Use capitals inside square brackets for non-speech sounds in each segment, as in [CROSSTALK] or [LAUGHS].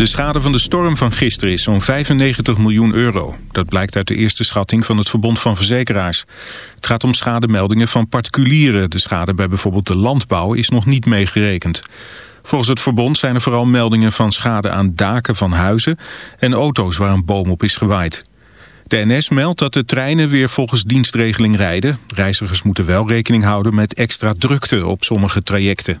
De schade van de storm van gisteren is zo'n 95 miljoen euro. Dat blijkt uit de eerste schatting van het Verbond van Verzekeraars. Het gaat om schademeldingen van particulieren. De schade bij bijvoorbeeld de landbouw is nog niet meegerekend. Volgens het verbond zijn er vooral meldingen van schade aan daken van huizen... en auto's waar een boom op is gewaaid. De NS meldt dat de treinen weer volgens dienstregeling rijden. Reizigers moeten wel rekening houden met extra drukte op sommige trajecten.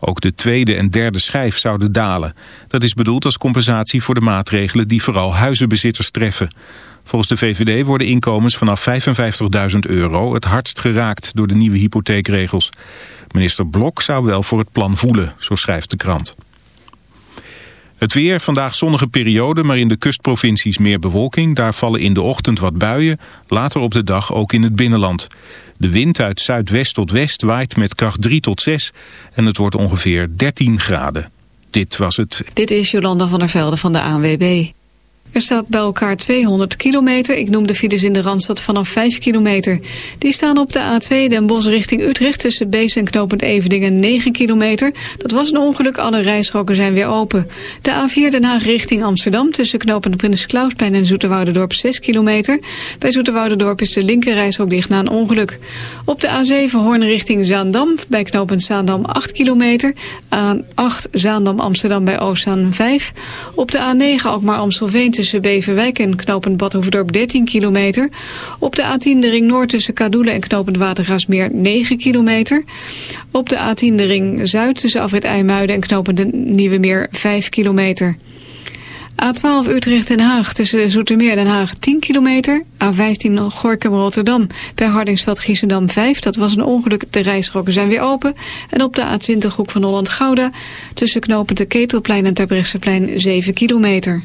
Ook de tweede en derde schijf zouden dalen. Dat is bedoeld als compensatie voor de maatregelen die vooral huizenbezitters treffen. Volgens de VVD worden inkomens vanaf 55.000 euro het hardst geraakt door de nieuwe hypotheekregels. Minister Blok zou wel voor het plan voelen, zo schrijft de krant. Het weer, vandaag zonnige periode, maar in de kustprovincies meer bewolking. Daar vallen in de ochtend wat buien, later op de dag ook in het binnenland. De wind uit zuidwest tot west waait met kracht 3 tot 6 en het wordt ongeveer 13 graden. Dit was het. Dit is Jolanda van der Velde van de ANWB. Er staat bij elkaar 200 kilometer. Ik noem de files in de Randstad vanaf 5 kilometer. Die staan op de A2 Den Bosch richting Utrecht... tussen Bees en Knopend Evedingen 9 kilometer. Dat was een ongeluk, alle rijstroken zijn weer open. De A4 Den Haag richting Amsterdam... tussen Knopend Prins Klausplein en Zoeterwoudendorp 6 kilometer. Bij Zoeterwoudendorp is de linkerrijstrook dicht na een ongeluk. Op de A7 Hoorn richting Zaandam... bij Knopend Zaandam 8 kilometer. A8 Zaandam Amsterdam bij Oostzaan 5. Op de A9 Alkmaar Amstelveen tussen Beverwijk en knopend Badhoevedorp 13 kilometer. Op de A10 de ring Noord tussen Kadoelen en knopend Watergaasmeer 9 kilometer. Op de A10 de ring Zuid tussen Afrit IJmuiden en knopend Nieuwe Meer 5 kilometer. A12 Utrecht-Den Haag tussen Zoetermeer Den Haag 10 kilometer. A15 Gorkum-Rotterdam bij Hardingsveld-Giessendam 5. Dat was een ongeluk, de reisrokken zijn weer open. En op de A20 Hoek van Holland-Gouda tussen knopend de Ketelplein en Terbrechtseplein 7 kilometer.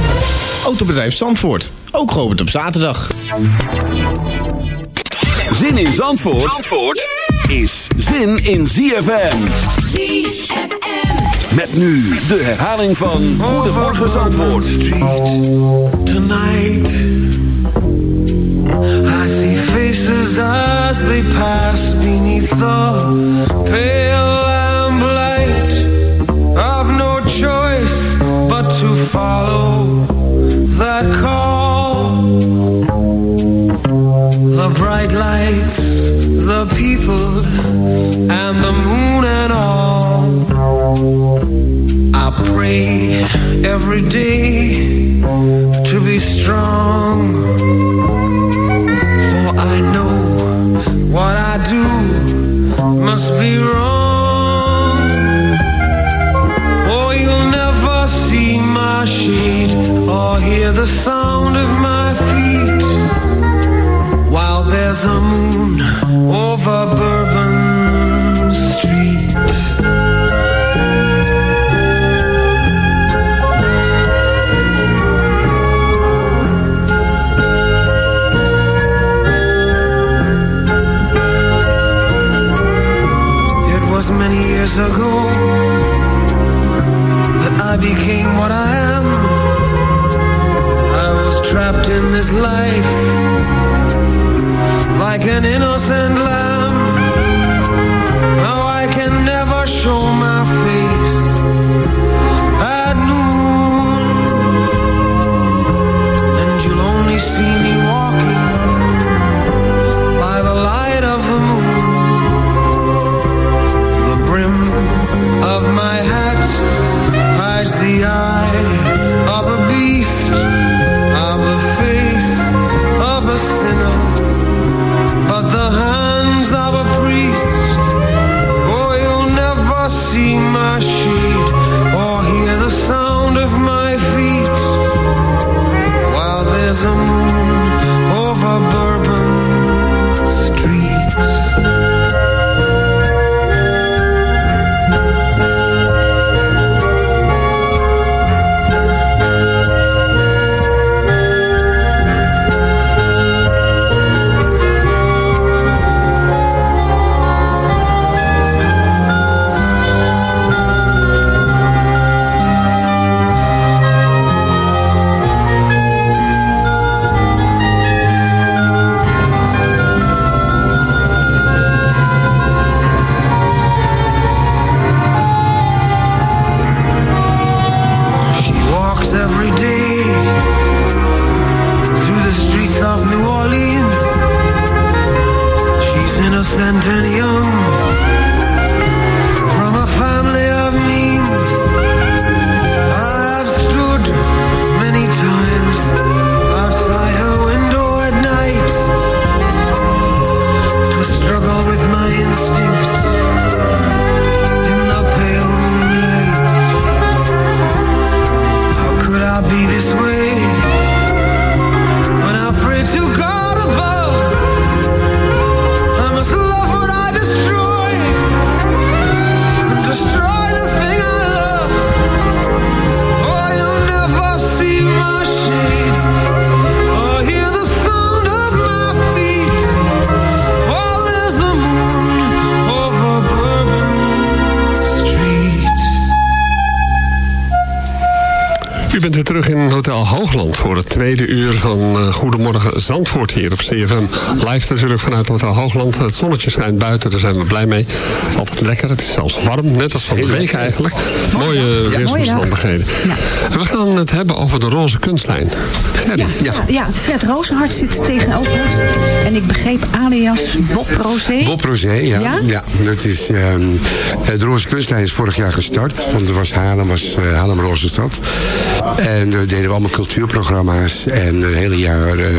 Autobedrijf Zandvoort. Ook geopend op zaterdag. Zin in Zandvoort, Zandvoort is zin in ZFM. ZFM. Met nu de herhaling van Goedemorgen Zandvoort. tonight. I see faces as they pass beneath the pale lamplight. I've no choice but to follow that call. The bright lights, the people, and the moon and all. I pray every day to be strong. For I know what I do must be wrong. Or hear the sound of my feet while there's a moon over Bourbon San Antonio. Zandvoort hier op CFM. Live natuurlijk vanuit Hotel Hoogland. Het zonnetje schijnt buiten, daar zijn we blij mee. Het is altijd lekker, het is zelfs warm, net als van de week eigenlijk. Mooie weersomstandigheden. En we gaan het hebben over de roze kunstlijn. Ja, ja, Fred Rozenhart zit tegenover ons. En ik begreep alias Bob Rosé. Bob Rosé, ja. Ja? ja? dat is, ehm, eh, de Roze Kunstlijn is vorig jaar gestart. Want er was Haarlem, was uh, Haarlem Roze Stad. En daar deden we allemaal cultuurprogramma's. En het hele jaar eh,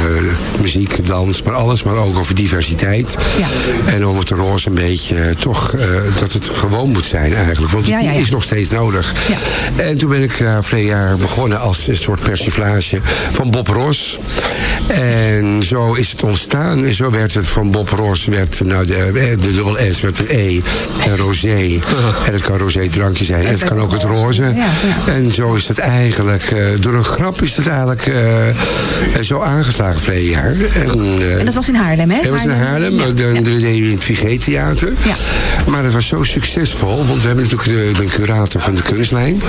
muziek, dans, maar alles. Maar ook over diversiteit. Ja. En om het de roze een beetje eh, toch, eh, dat het gewoon moet zijn eigenlijk. Want het is nog steeds nodig. Ja. En toen ben ik uh, verleden jaar begonnen als een soort persiflage van Bob Ross. En zo is het ontstaan. En zo werd het van Bob Ross, werd, nou de, de dubbel S werd een E. En rosé. En het kan rosé drankje zijn. En het kan ook het roze. Ja, ja. En zo is het eigenlijk eh, door een grap is het eigenlijk eh, zo aangeslagen verleden jaar. En, eh, En dat was in Haarlem, hè? dat was in Haarlem, Ja. dan deden we in het Vigé-theater. Ja. Maar het was zo succesvol, want we hebben natuurlijk de, ik ben curator van de kunstlijn.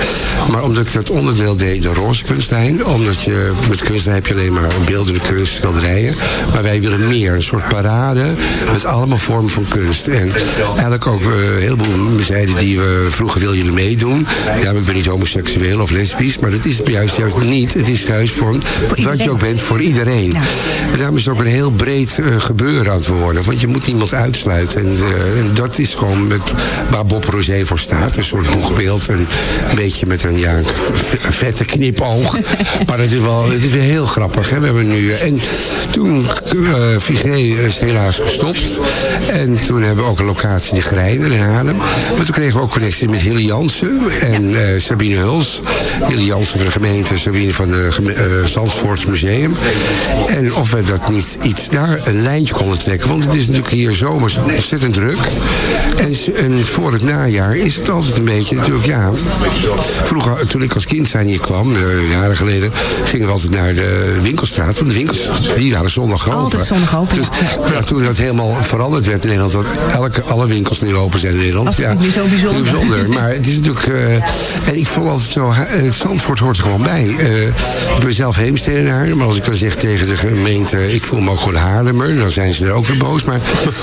Maar omdat ik dat onderdeel deed, de roze kunstlijn, omdat je met kunstlijn heb je alleen maar beeldende kunst, schilderijen. Maar wij willen meer, een soort parade met allemaal vormen van kunst. En eigenlijk ook eh, een heleboel zeiden die we vroeger wil jullie meedoen. Ja, ik ben niet homoseksueel of lesbisch, maar dat is juist, juist niet. Het is juist voor, wat je ook bent voor iedereen. En daarom is het ook een heel breed eh, gebeuren aan het worden. Want je moet niemand uitsluiten. En, eh, en dat is gewoon met, waar Bob Rosé voor staat. Een soort boegbeeld. Een, een beetje met een, ja, een vette knipoog. [LAUGHS] maar het is wel het is weer heel grappig. Hè? We hebben nu, eh, en toen uh, Vigé is helaas gestopt. En toen hebben we ook een locatie in Grijnen in Haarlem. Maar toen kregen we ook connectie met Hilly Jansen en eh, Sabine Huls. Hilly Jansen van de gemeente, Sabine van het Zandvoorts Museum. En of we dat niet iets daar een lijntje konden trekken. Want het is natuurlijk hier zomers ontzettend druk. En, voor het najaar is het altijd een beetje natuurlijk, ja... Vroeger, toen ik als kind zijn hier kwam, eh, jaren geleden... gingen we altijd naar de winkelstraat. Want de die waren zondag open. Altijd zondag open, Dus ja, toen dat helemaal veranderd werd in Nederland... dat elke, alle winkels nu open zijn in Nederland. Was het ja, niet zo bijzonder? bijzonder. Maar het is natuurlijk... eh, en ik vond altijd zo... ha- Het Zandvoort hoort er gewoon bij. Eh, ik ben zelf heemstedenaar. Maar als ik dan zeg tegen de gemeente... ik voel me ook gewoon Haarlemmer... dan zijn ze er ook weer boos. Maar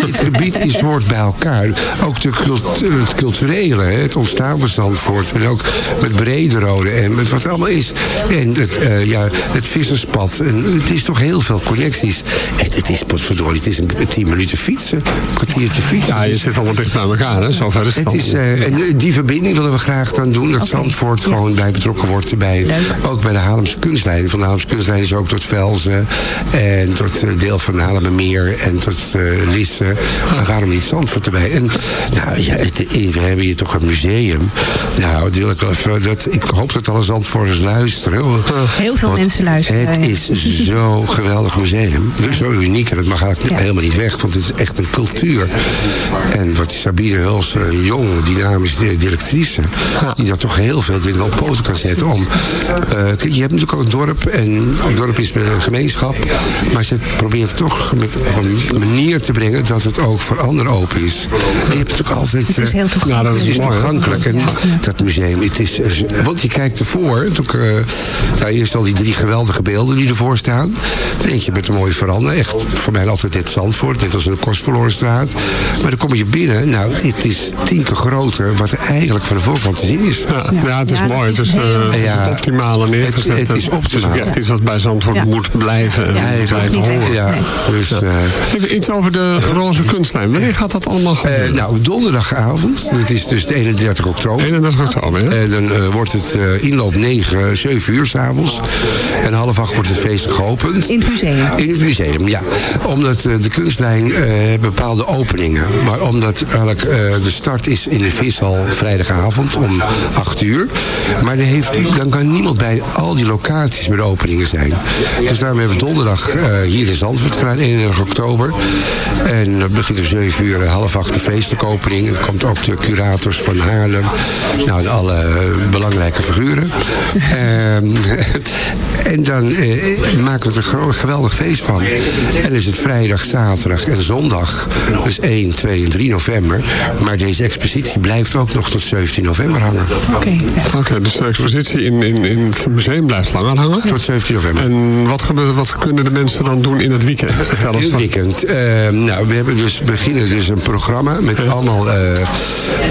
dit [LAUGHS] gebied is, hoort bij elkaar. Ook de cult- het culturele. Het ontstaan van Zandvoort. En ook met Brederode. En met wat er allemaal is. En het, eh, ja, het visserspad. En het is toch heel veel connecties. Echt, het is potverdorie. Het is een, een tien minuten fietsen. Een kwartiertje fietsen. Ja, je zit allemaal dicht bij elkaar, hè? Zover is het, Het is, eh, en die verbinding willen we graag dan doen. Dat Zandvoort gewoon bij betrokken wordt. Bij, ook bij de Haarlemse kunstlijn. Van de Haarlemse kunstlijn is ook tot Velzen. En tot eh, deel van de Haarlemmermeer. En tot eh Lisse. Maar waarom niet Zandvoort erbij? En nou ja, het, we hebben hier toch een museum. Nou, dat wil ik, wel dat, ik hoop dat alle Zandvoorters luisteren. Heel veel Want mensen luisteren. Het ja. is zo'n geweldig museum. Dus Zo uniek. En dat mag eigenlijk Ja. helemaal niet weg. Want het is echt een cultuur. En wat Sabine Huls, een jonge, dynamische directrice... die daar toch heel veel dingen op poten kan zetten. Om, eh, kijk, je hebt natuurlijk ook een dorp. En een dorp is een gemeenschap. Maar ze probeert toch met, op een manier te brengen... dat het ook voor anderen open is. En je hebt natuurlijk altijd... Het is eh, heel toegankelijk. nou, dat is toegankelijk. En dat museum, het is, eh, want je kijkt ervoor, eh, daar eerst al die drie geweldige beelden die ervoor staan. Dan denk je met een mooie veranda. Echt voor mij altijd dit Zandvoort, net als een Kostverlorenstraat. Maar dan kom je binnen, nou, het is tien keer groter wat er eigenlijk van de voorkant te zien is. Ja, ja, het is Ja, mooi. is Het is, eh, het, is Ja. het optimale neergezet. Het- het is optimaal. ook echt iets wat bij Zandvoort Ja. moet blijven. En Ja, is blijven horen. Ja, dus... eh, Even iets over de roze kunstlijn. Wanneer gaat dat allemaal eh, gebeuren? nou, donderdagavond, dat is dus de 31 oktober. 31 oktober, hè? En dan eh, wordt het eh, inloop 9, 7 uur s'avonds. En half acht wordt het feest geopend. In het museum. In het museum, ja. Omdat eh, de kunstlijn eh, bepaalde openingen. Maar omdat eigenlijk eh, de start is in de vishal vrijdagavond om 8 uur. Maar heeft, dan kan niemand bij al die locaties met openingen zijn. Dus daarom hebben we donderdag hier in Zandvoort gedaan, 31 oktober. En dat begint om 7 uur, half acht de feestelijke opening. Er komt ook de curators van Haarlem. Nou, en alle belangrijke figuren. Ehm, [LAUGHS] en dan maken we er een geweldig feest van. En dan is het vrijdag, zaterdag en zondag. Dus 1, 2 en 3 november. Maar deze expositie blijft ook nog tot 17 november hangen. Oké. Oké, dus de expositie in, in, in het museum blijft langer hangen. Tot 17 november. En wat, gebeurt, wat kunnen de mensen dan doen in het weekend? [LAUGHS] In het weekend. Eh, nou, we hebben dus, beginnen dus een programma met allemaal... eh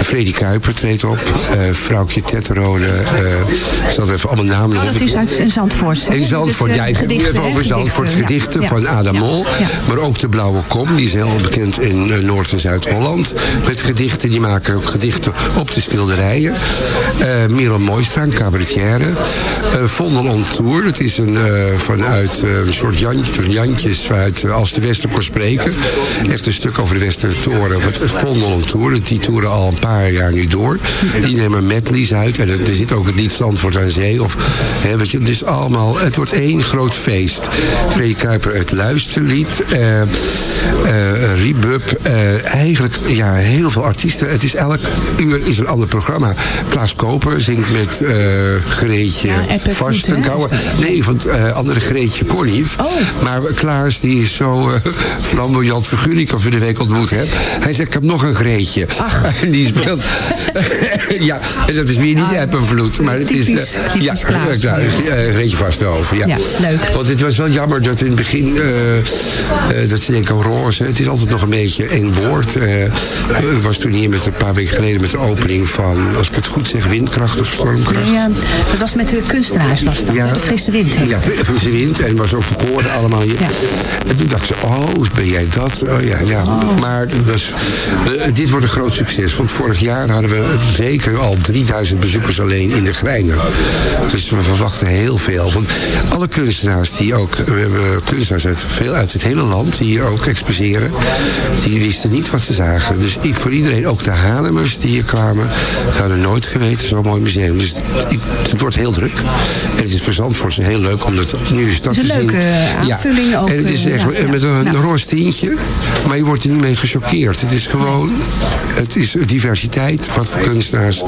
Freddy Kuiper treedt op. eh Vrouwtje Tetterode. eh ik zal even allemaal namen Oh, dat is uit in Zandvoort. In Zandvoort, ja, ik heb het over Zandvoort. Gedichten, van Adam Ja. Mol. Ja. Maar ook de Blauwe Kom, die is heel bekend in eh, Noord- en Zuid-Holland. Met gedichten, die maken ook gedichten op de schilderijen. Eh Merel Mooistra, een cabaretière. Eh Vondel on Tour, dat is een, eh, vanuit eh, een soort jantje, Jantjes vanuit eh, Als de Wester kon spreken. Echt een stuk over de Westertoren. Wat Vondel on Tour, die toeren al een paar jaar nu door. Die nemen medleys uit. En er zit ook het lied Zandvoort aan Zee. Of, hè, weet je, het is allemaal, het wordt één groot feest. Free Kuiper het luisterlied. eh eh Rebub. eh, eigenlijk, ja, heel veel artiesten. Het is elk uur is een ander programma. Klaas Koper zingt met beetje Ja, dat? nee, want andere Greetje kon niet. Oh. Maar Klaas, die is zo flamboyant figuur die ik al voor de week ontmoet heb. Hij zegt, ik heb nog een Greetje. [LAUGHS] En die speelt... [LAUGHS] ja, en dat is weer niet Vloed. Maar het is... Typisch- ja, Klaas. [LAUGHS] ja, Greetje Vasthoven. Ja. Ja, leuk. Want het was wel jammer dat in het begin... eh, eh, dat ze denken, oh, roze. Het is altijd nog een beetje één woord. Eh, ik was toen hier met een paar weken geleden met de opening van... als ik het goed zeg, windkracht of stormkracht. Ja, dat was met de kunstenaars, was dat. Ja. De frisse wind heet Ja, frisse wind. En was ook de koorden allemaal hier. Ja. En toen dacht ze, oh, ben jij dat? Oh ja, ja. Maar dat was, eh, dit wordt een groot succes. Want vorig jaar hadden we zeker al 3000 bezoekers alleen in de Gwijnen. Dus we verwachten heel veel. Want alle kunstenaars die ook... We hebben kunstenaars uit, veel uit het hele land die hier ook exposeren. Die wisten niet wat ze zagen. Dus ik, voor iedereen, ook de Hanemers die hier kwamen... hadden nooit geweten, zo'n mooi museum. Dus het, het wordt heel druk. En het is voor Zandvoort heel leuk om dat nu is dat Het is te een zien. leuke aanvulling ook, En het is eh, echt ja, met een ja. roze tintje. Maar je wordt er niet mee gechoqueerd. Het is gewoon, het is diversiteit wat voor kunstenaars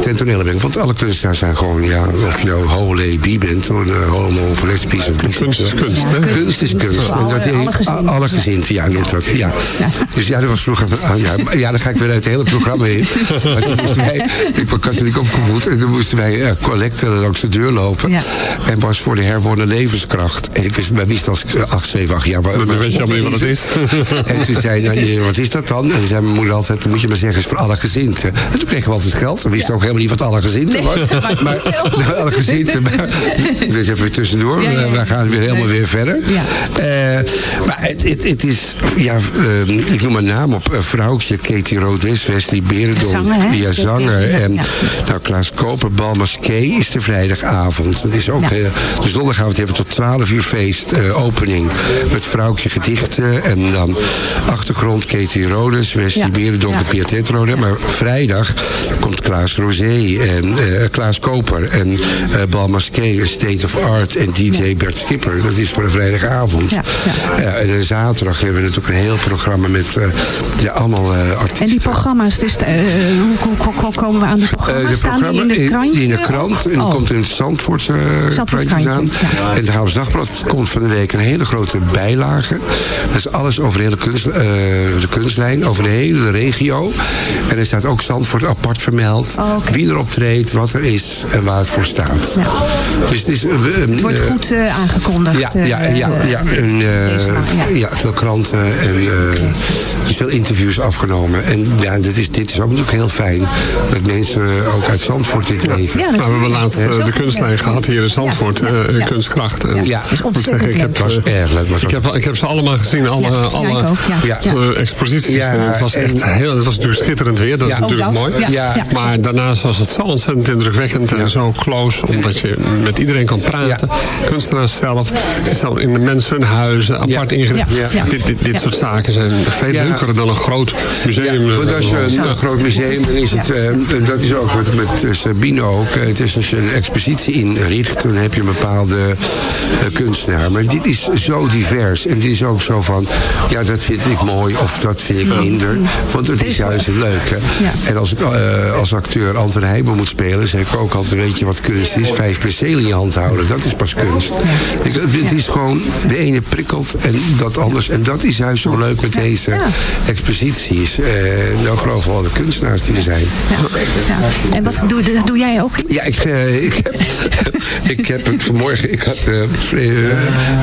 ten tonele brengt. Want alle kunstenaars zijn gewoon, ja, of je nou homo, bi bent, of homo of lesbisch of Kunst is kunst, Ja, kunst- Kunst is kunst. En dat heeft gezind. alle gezind, ja, noemt dat. Ja. Dus ja, dat was vroeger. ah, Ja, ja, dan ga ik weer uit het hele programma in. Maar toen moesten wij, ik ben katholiek opgevoed. En toen moesten wij uh, collecten langs de deur lopen. En was voor de herwonnen levenskracht. En ik wist, wij wisten als ik eh, 8, 7, 8 jaar. Weet je allemaal niet wat het is. En toen zei nou, wat is dat dan? En zei mijn moeder altijd, dan moet je maar zeggen, is voor alle gezinten. En toen kregen we altijd geld. We wisten ook helemaal niet wat alle gezinten was. [LAUGHS] Maar, [LAUGHS] alle. Maar, [LAUGHS] dus even tussendoor. Ja. We gaan weer helemaal weer verder. Ja. Eh, maar het, het, het is, ja, eh, ik noem een naam op. Een vrouwtje, Katie Rodes, Wesley Berendonk. Zanger? Ja, zanger. En nou, Klaas Koper, Balmaskee is de vrijdagavond. Dat is ook, eh, de zondagavond hebben we tot 12 uur feest, eh, opening. Met vrouwtje gedichten. En dan achtergrond Katie Rodes, Wesley Ja. Berendonk Ja. Maar vrijdag komt Klaas Rosé en eh, Klaas Koper en eh Balmaskee, State of Art en DJ Bert Dat is voor de vrijdagavond. Ja, Ja, en dan zaterdag hebben we natuurlijk een heel programma met eh, ja, allemaal eh, artiesten. En die programma's, dus, eh, hoe, hoe, hoe komen we aan Eh, programma's? de Staan die programma in het krantje? in de krant. En die Oh. komt in het Zandvoortse Zandvoorts krantje ja. En het Haams Dagblad komt van de week een hele grote bijlage. Dat is alles over de hele kunst, de kunstlijn, over de hele regio. En er staat ook Zandvoort apart vermeld. Oh. Wie er optreedt, wat er is en waar het voor staat. Dus het is... wordt goed eh, aangekondigd. ja, ja, eh, ja, eh, ja, en, eh, ja. ja, veel kranten en veel interviews afgenomen. En ja, dit is, dit is ook natuurlijk heel fijn dat mensen ook uit Zandvoort dit weten. Ja, Nou, we hebben laatst de kunstlijn gehad hier in Zandvoort, Ja, eh, ja. kunstkracht. En Ja. is ik heb, was erg leuk. Was ik, heb, ik heb ze allemaal gezien, alle, alle ik ook, ja. Ja. eh, exposities. Ja, En het was en- echt heel, het was natuurlijk schitterend weer, dat Ja. is natuurlijk Oh, dat, mooi. ja. Ja. Maar daarnaast was het zo ontzettend indrukwekkend en zo close, omdat je met iedereen kan praten. Kunstenaars zelf, zo in de mensen hun huizen, apart Ja. ingericht. Ja. Ja. Dit, dit, dit Ja. soort zaken zijn veel Ja. leuker dan een groot museum. Ja, want als je een, groot museum, dan is het, eh, dat is ook wat met eh, Sabine ook. eh, het is als je een expositie inricht, dan heb je een bepaalde kunstenaar. Maar dit is zo divers. En dit is ook zo van, ja, dat vind ik mooi of dat vind ik minder. Want het is juist het leuke. En als ik eh, als acteur Anton Heijmen moet spelen, zeg ik ook altijd, weet je wat kunst is? Vijf percelen in je hand houden, dat is pas kunst. Ik, het is gewoon, de ene prikkelt en dat anders. En dat is juist zo leuk met deze exposities. Eh nou, vooral voor alle kunstenaars die er zijn. En wat doe, dat doe jij ook? Ja, ik, eh, ik, heb, [LAUGHS] ik heb het vanmorgen, ik had eh,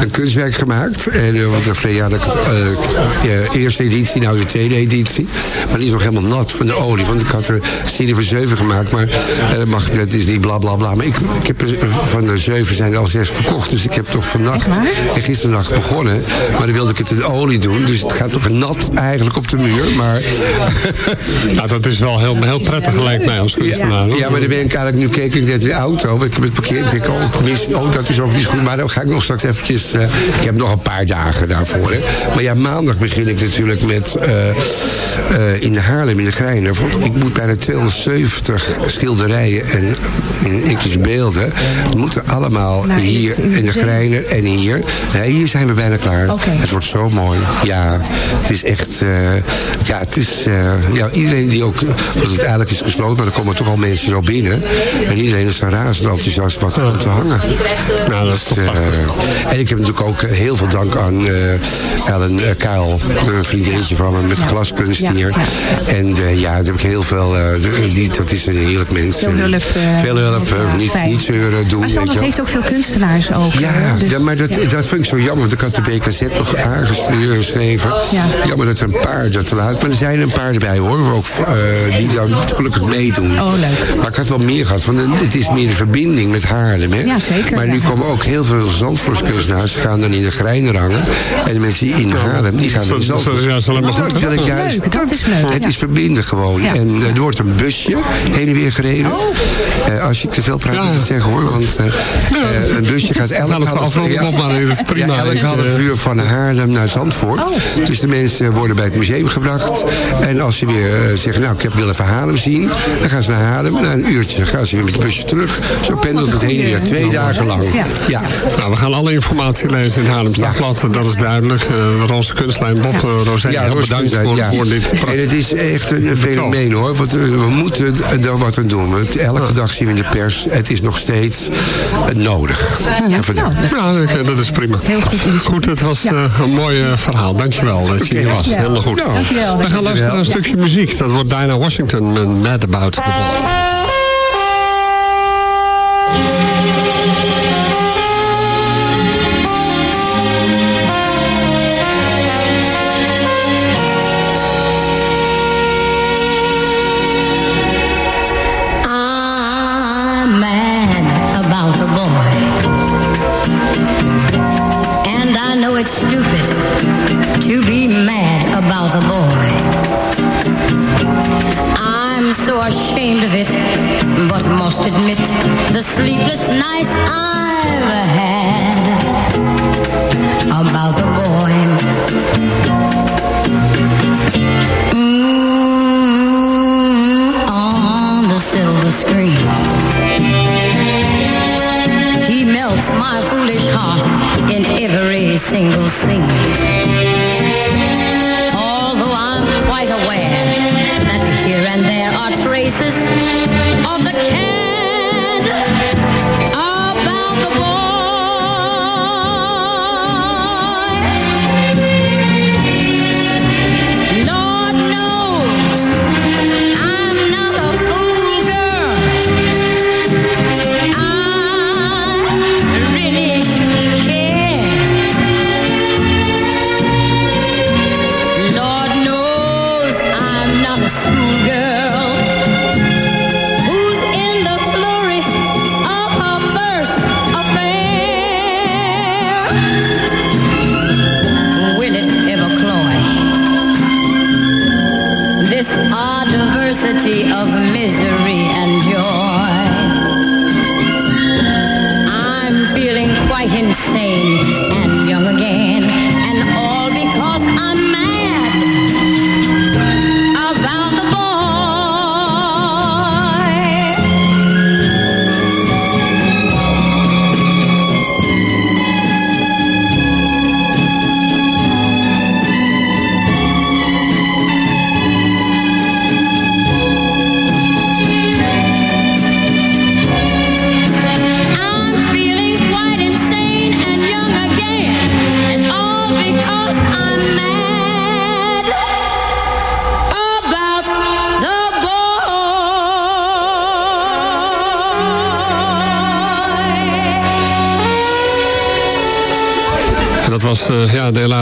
een kunstwerk gemaakt. En uh, want uh, ja, dat, uh, eerste editie, nou de tweede editie. Maar die is nog helemaal nat van de olie. Want ik had er van zeven gemaakt. Maar uh, mag, dat is niet bla bla bla. Maar ik, ik heb er, van de zeven zijn er al zes verkocht. Dus ik heb toch vannacht en gisternacht begonnen. Maar dan wilde ik het in olie doen. Dus het gaat toch nat eigenlijk op de muur. Maar... [LAUGHS] nou, dat is wel heel, heel prettig lijkt mij als kunstenaar. Ja, ja, maar dan ben ik eigenlijk, nu keek ik net in de auto. Ik heb het parkeerd. Ik denk, oh, mis, oh, dat is ook niet goed. Maar dan ga ik nog straks eventjes... Uh, ik heb nog een paar dagen daarvoor. Hè. Maar ja, maandag begin ik natuurlijk met... Uh, uh, in de Haarlem, in de Grijner. Want ik moet bijna 270 70 schilderijen en in Ikjes beelden moeten allemaal Nou, hier in de museum? En hier. Nee, hier zijn we bijna klaar. Het wordt zo mooi. Ja, het is echt... eh, ja, het is... eh, ja, iedereen die ook... Want het eigenlijk is gesloten, maar er komen toch al mensen zo binnen. En iedereen is zo razend enthousiast wat er komt te hangen. Nou, dat is toch Dus, eh, en ik heb natuurlijk ook heel veel dank aan eh, Ellen uh, Kuil, een vriendinnetje van me met glaskunst Ja, hier. En eh, ja, daar heb ik heel veel. eh, die, dat is een heerlijk mens. Veel hulp, veel hulp, ja, niet, zeuren doen. Maar wel. heeft ook veel kunstenaars ook. Ja, Dus- ja, maar dat, dat vind ik zo jammer. Want ik had de BKZ nog aangeschreven. Ja. Jammer dat er een paar te laat. Maar er zijn een paar erbij hoor. Ook, eh, die dan gelukkig meedoen. Oh, leuk. Maar ik had wel meer gehad. Want het is meer de verbinding met Haarlem. Hè? Ja, zeker, Maar nu ja. komen ook heel veel Zandvoortskunstenaars. gaan dan in de Grijnen hangen. En de mensen die in Haarlem, die gaan in dat- dat Zandvoort. is alleen maar goed, Dat hè? wil ik Dat is juist. leuk, dat is leuk, Het ja. is verbinden gewoon. Ja. En er wordt een busje heen en weer gereden. Eh, als ik te veel praat, Ja. moet ik het zeggen hoor. Want eh, een busje gaat elk ja, maar het is prima. Ja, elk Ik, half eh, uur van Haarlem naar Zandvoort. Dus de mensen worden bij het museum gebracht. En als ze weer eh, zeggen, nou ik heb wil even Haarlem zien. Dan gaan ze naar Haarlem. En na een uurtje gaan ze weer met het busje terug. Zo pendelt het heen en weer. Twee dagen lang. Ja. Ja. Nou, we gaan alle informatie lezen in het Haarlems Dagblad. Dat is duidelijk. Eh, de Roze Kunstlijn, Bob uh, Rosé, heel Roos bedankt voor, ja. voor dit. En het is echt een fenomeen hoor. Want eh, we moeten er wat aan doen. Want elke dag zien we in de pers. Het is nog steeds eh, nodig. Ja, nou, Ja, dat- is prima. Heel goed. Goed, het was eh, een mooi verhaal. Dankjewel dat je hier was. Helemaal goed. Dankjewel. We gaan luisteren naar een stukje muziek. Dat wordt Dinah Washington met Mad About the Boy. Sleepless nights I've had about the boy. Mm, on the silver screen. He melts my foolish heart in every single scene.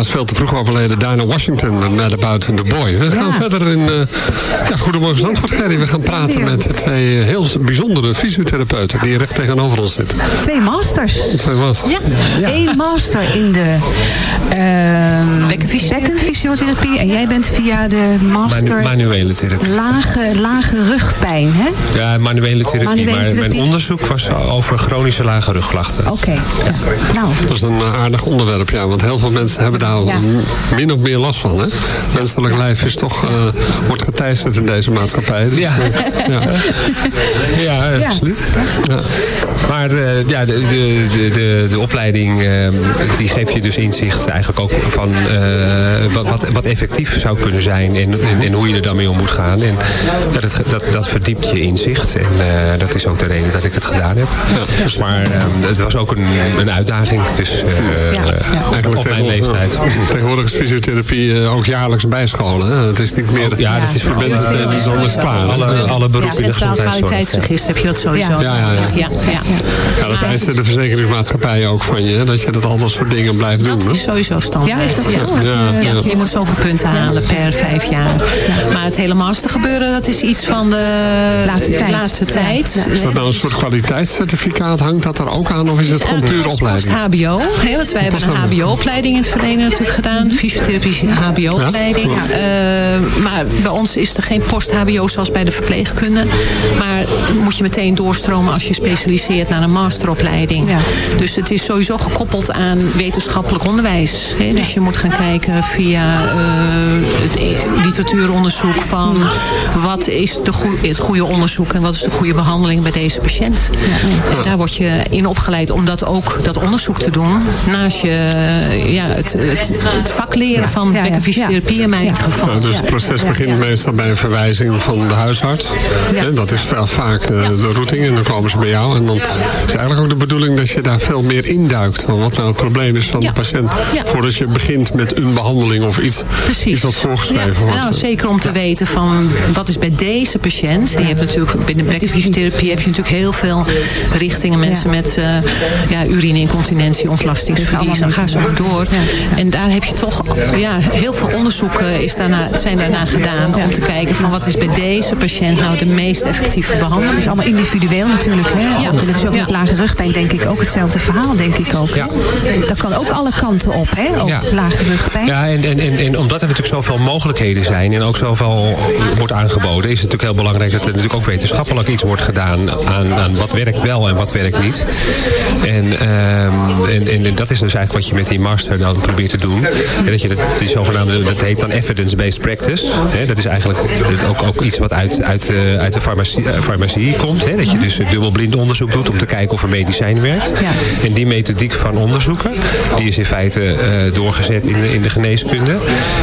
Helaas veel te vroeg overleden Dinah Washington met About the Boy. We gaan Ja. verder in uh, ja, Goedemorgen Zandvoort, Gerry. We gaan praten met twee uh, heel bijzondere fysiotherapeuten die recht tegenover ons zitten. Twee masters. Twee wat? Ja, één master in de uh, bekkenfysiotherapie. En jij bent via de master Manu manuele therapie. lage, lage rugpijn, hè? Ja, manuele therapie. Manuele maar therapie. mijn onderzoek was over chronische lage rugklachten. Oké. Ja. Nou, Dat is een uh, aardig onderwerp, ja. Want heel veel mensen hebben daar Ja. min of meer last van. Hè? Menselijk lijf is toch, eh, wordt geteisterd in deze maatschappij. Dus, Ja. eh, ja. [LAUGHS] Ja, absoluut. Maar eh, ja, de, de, de, de, opleiding eh, die geeft je dus inzicht eigenlijk ook van wat, wat, wat effectief zou kunnen zijn en, en, en hoe je er dan mee om moet gaan. En dat, dat, dat verdiept je inzicht en dat is ook de reden dat ik het gedaan heb. Maar het was ook een, een uitdaging. Dus Eigenlijk op mijn leeftijd. Tegenwoordig is fysiotherapie ook jaarlijks bijscholen. Het is niet meer... Ja, dat is voor dan is klaar. hè? alle, alle beroepen in de Centraal gezondheidszorg. kwaliteitsregister heb je dat sowieso Ja, ja, ja. Ja, ja. Ja, dat eisen de verzekeringsmaatschappijen ook van je. hè, Dat je dat al dat soort dingen blijft doen. Dat hè? is sowieso standaard. Ja, is dat zo? Ja. Je moet zoveel punten halen per vijf jaar. Maar het hele mastergebeuren, dat is iets van de laatste tijd. Is dat nou een soort kwaliteitscertificaat? Hangt dat er ook aan of is het gewoon puur opleiding? HBO. Hè, want wij hebben een HBO-opleiding in het verleden natuurlijk gedaan. Fysiotherapie HBO-opleiding. Eh, maar bij ons is er geen post-HBO zoals bij de verpleegkunde. Maar moet je meteen doorstromen als je specialiseert naar een masteropleiding. Dus het is sowieso gekoppeld aan wetenschappelijk onderwijs. Hè. Dus je moet gaan kijken via eh, het e- literatuuronderzoek van wat is de goe- het goede onderzoek en wat is de goede behandeling bij deze patiënt. En Daar word je in opgeleid om dat ook dat onderzoek te doen. Naast je ja, het, het, het vak leren van bekkenfysiotherapie in mijn geval. Ja, dus het proces begint meestal bij een verwijzing van de huisarts. En dat is va- vaak eh, de routing en dan komen ze bij jou. En dan is eigenlijk ook de bedoeling dat je daar veel meer induikt. Van wat nou het probleem is van de patiënt. Voordat je begint met een behandeling of iets, iets wat voorgeschreven wordt. Nou, zeker om te weten van wat is bij deze patiënt. En je hebt natuurlijk binnen bekkenfysiotherapie heb je natuurlijk heel veel richtingen. Mensen met eh ja, urine-incontinentie, ontlastingsverlies. Dan gaan ze ook door. En daar heb je toch ja, heel veel onderzoeken is daarna, zijn daarna gedaan. Om te kijken van wat is bij deze patiënt nou de meest effectieve behandeling. Het is allemaal individueel natuurlijk. Hè? Ja. En dat is ook met lage rugpijn denk ik ook hetzelfde verhaal, denk ik ook. Ja. Dat kan ook alle kanten op, hè? Ook Ja. lage rugpijn. Ja, en, en, en, en omdat er natuurlijk zoveel mogelijkheden zijn en ook zoveel wordt aangeboden, is het natuurlijk heel belangrijk dat er natuurlijk ook wetenschappelijk iets wordt gedaan aan, aan wat werkt wel en wat werkt niet. En, ehm, en, en dat is dus eigenlijk wat je met die master dan probeert te doen. En dat je dat, die zogenaamde, dat heet dan evidence-based practice. Hè, dat is eigenlijk ook, ook iets wat uit, uit, eh, uit de farmacie, eh, farmacie komt. Hè, dat je dus dubbelblind onderzoek doet om te kijken of een medicijn werkt. En die methodiek van onderzoeken, die is in feite eh, doorgezet in de, in de geneeskunde.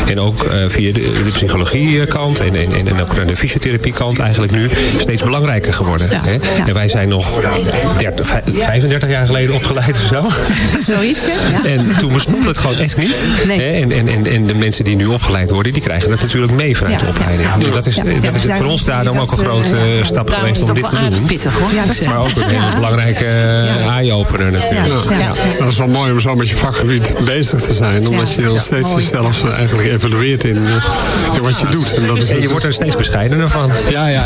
En ook via de, de psychologiekant en, en, en ook naar de fysiotherapiekant eigenlijk nu steeds belangrijker geworden. Hè? En wij zijn nog 30, vij- 35 jaar geleden opgeleid of zo. [LAUGHS] Zoiets? Ja. En toen bestond het gewoon echt niet. Hè? En, en, en, en de mensen die nu opgeleid worden, die krijgen dat natuurlijk mee vanuit de opleiding. Dat is, dat is voor ons daarom ook een grote eh, stap geweest om dit te doen. pittig hoor. Ja, dat is Maar ook een hele belangrijke eh, eye-opener natuurlijk. Ja. Dat is wel mooi om zo met je vakgebied bezig te zijn. Omdat je dan steeds jezelf eh, eigenlijk evalueert in, eh, in wat je doet. En, dat is En je wordt er steeds bescheidener van. Ja, ja.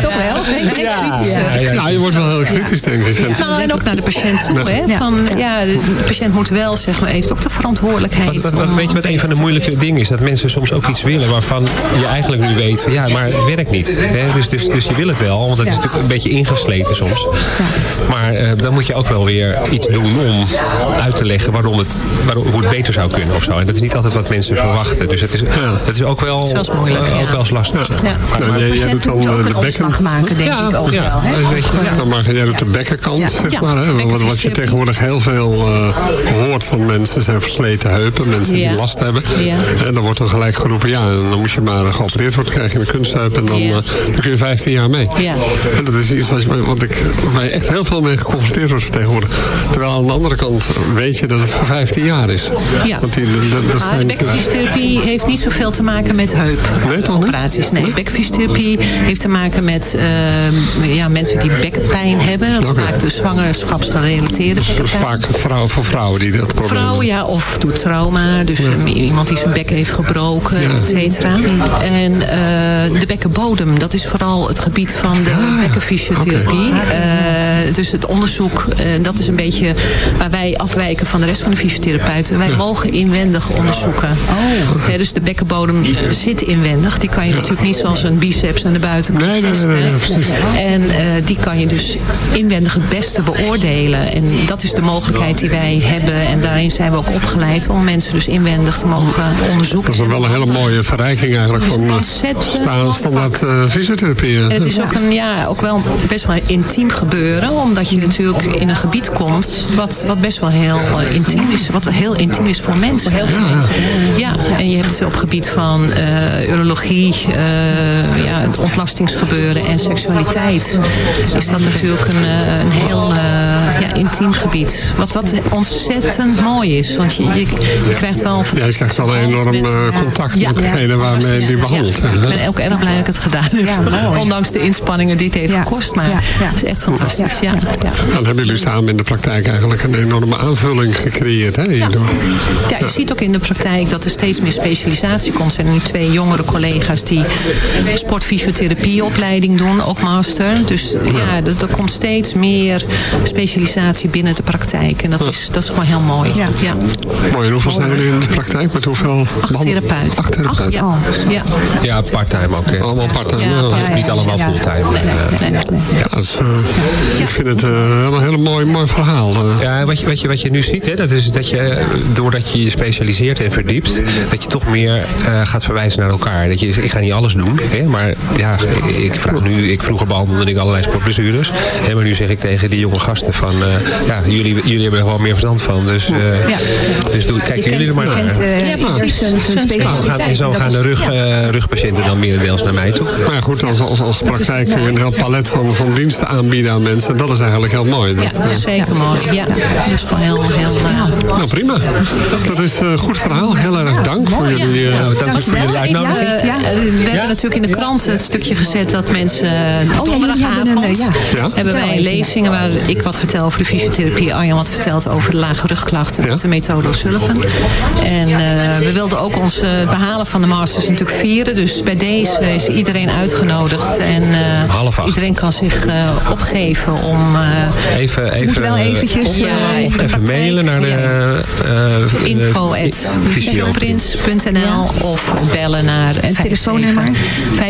Toch wel? Kritisch. Ja, ja, je wordt wel heel kritisch, denk ik. En- Nou, en ook naar de patiënt toe. Hè? Ja. Van, ja, de patiënt moet wel, zeg maar, heeft ook de verantwoordelijkheid. Wat, wat, wat- weet je wat een van de moeilijke dingen is? Dat mensen soms ook iets willen waarvan je eigenlijk nu weet... van, ja, maar het werkt niet. Hè? Dus, dus, dus je wil het wel, want het is natuurlijk een beetje ingesleten soms. Maar eh, dan moet je ook wel weer iets doen om uit te leggen waarom het, waarom, hoe het beter zou kunnen of zo. En dat is niet altijd wat mensen verwachten. Dus het is, dat is ook wel, wel eens moeilijk, eh, ook wel eens lastig. maar. Nou, jij, jij doet dan eh, de bekken. maken, denk Ja, ik ook ja. wel. Hè? Dan weet je, dan mag jij doet de bekkenkant, zeg Ja, maar. Hè? Wat, wat je tegenwoordig heel veel eh, hoort van mensen zijn versleten heupen. Mensen Ja. die last hebben. Ja. En dan wordt dan gelijk geroepen, ja, dan moet je maar geopereerd worden. krijg je een en dan, Ja. eh, dan kun je 15 jaar mee. Ja. En dat is iets wat, ik, waar je echt heel veel mee geconfronteerd wordt tegenwoordig. Terwijl aan de andere kant weet je dat het voor 15 jaar is. Ja. Want die, dat, dat Maar de bekkenfysiotherapie heeft niet zoveel te maken met heupoperaties. Nee, bekkenfysiotherapie heeft te maken met ehm, ja, mensen die bekkenpijn hebben. Dat is vaak de zwangerschapsgerelateerde bekkenpijn. vaak vrouwen voor vrouwen die dat probleem Vrouw, ja, of doet trauma. Dus um, iemand die zijn bekken heeft gebroken, et cetera. En eh, de bekkenbodem, dat is vooral het gebied van de bekkenfysiotherapie. Eh, dus het onderzoek, eh, dat is een beetje waar wij afwijken van de rest van de fysiotherapeuten. Wij mogen inwendig onderzoeken. Hè, dus de bekkenbodem zit inwendig. Die kan je natuurlijk niet zoals een biceps aan de buitenkant Nee, testen. nee, nee. En die kan je dus inwendig het beste beoordelen. En dat is de mogelijkheid die wij hebben En daarin zijn we ook opgeleid om mensen dus inwendig te mogen onderzoeken. Dat is wel een hele mooie verrijking eigenlijk van uh, sta- standaard uh, fysiotherapie. En het is ook, een, ja, ook wel best wel intiem gebeuren. Omdat je natuurlijk in een gebied komt wat, wat best wel heel uh, intiem is. Wat heel intiem is voor mensen. Heel veel mensen. Ja, en je hebt het op gebied van uh, urologie, ja, het ontlastingsgebeuren en seksualiteit. Is dat natuurlijk een, een heel ja, intiem gebied. Wat, wat ontzettend mooi is. Want je, je, je krijgt wel... Ja, je krijgt wel een enorm met, contact met degene waarmee die behandelt. Ja. Ik ben ook erg blij dat ik het gedaan heb. Ondanks de inspanningen die het heeft gekost. Maar het is echt fantastisch. Ja. Dan hebben jullie samen in de praktijk eigenlijk een enorme aanvulling gecreëerd. Hè, ja. ja, je ziet ook in de praktijk dat er steeds meer specialisatie komt. Er zijn nu twee jongere collega's die sportfysiotherapieopleiding doen. Ook master. Dus ja, er, er komt steeds meer specialisatie binnen de praktijk. En dat is, dat is gewoon heel mooi. Ja. Ja. Mooi. En hoeveel zijn jullie in de praktijk? Met hoeveel Acht therapeuten. Acht therapeuten. Ja. ja. Ja part-time ook. Hè. Allemaal part-time. Ja, part niet allemaal fulltime. Nee, nee, nee, nee. Ja, dat is, uh, ik vind het uh, een hele mooi, mooi verhaal. Uh. Ja, wat je, wat, je, wat je nu ziet, hè, dat is dat je, doordat je je specialiseert en verdiept, dat je toch meer gaat verwijzen naar elkaar. Dat je, ik ga niet alles doen, hè, maar ja, ik, vraag nu, ik vroeger behandelde ik allerlei sportblessures. Hè, maar nu zeg ik tegen die jonge gasten van, ja, jullie, jullie hebben er wel meer verstand van. Dus, ja. dus doe, kijken jullie er maar naar. Kent, ja, precies. Gaan, zo gaan de rug, rugpatiënten dan merendeels naar mij toe. Maar ja, goed, als, als, als praktijk kun je een heel palet van, van diensten aanbieden aan mensen. Dat is eigenlijk heel mooi. Dat, ja, dat is zeker mooi. Ja, dat is gewoon heel... heel uh... Nou, prima. Dat is een goed verhaal. Heel erg dank voor jullie, uh, ja, dank voor jullie uitnodiging. Ja, we hebben natuurlijk in de krant het stukje gezet dat mensen oh, donderdagavond hebben wij lezingen waar ik wat vertel over de fysiotherapie. Arjan wat vertelt over de lage rugklachten met de methode Sullivan. En uh, we wilden ook onze behalen van de masters natuurlijk vieren. Dus bij deze is iedereen uitgenodigd. En uh, iedereen kan zich uh, opgeven om... even ze even, wel eventjes... ja, even, even mailen naar de... info at of bellen naar... En telefoonnummer? 5712572.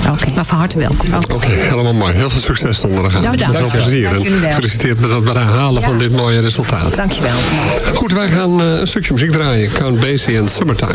Oké. Okay. Maar van harte welkom. Oké, okay, helemaal mooi. Heel veel succes ondergaan. Dank, plezier. En gefeliciteerd met het herhalen ja. van dit mooie resultaat. Dankjewel. Goed, wij gaan uh, een stukje muziek draaien. Count Basie en Summertime.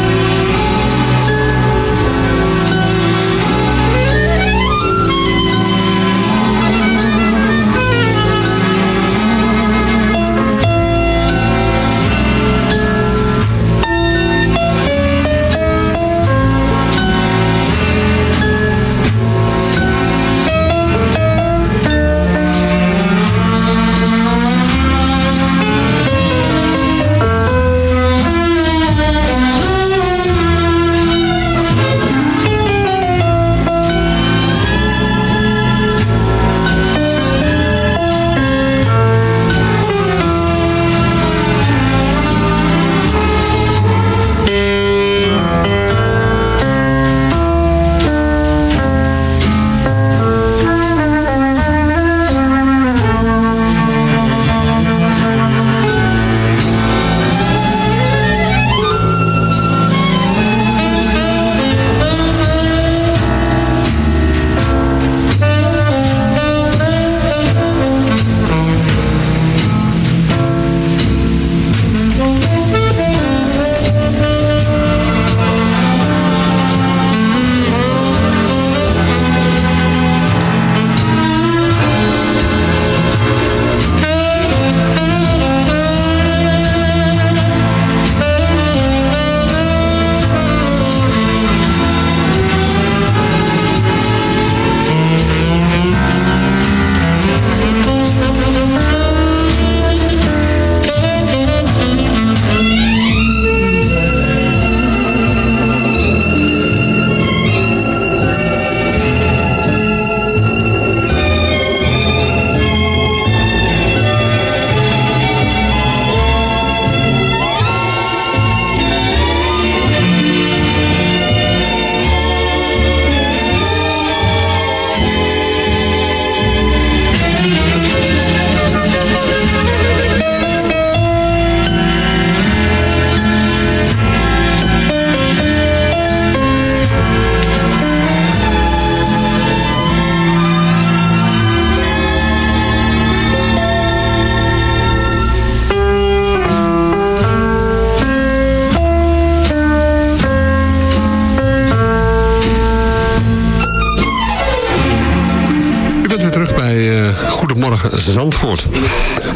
Goedemorgen Zandvoort.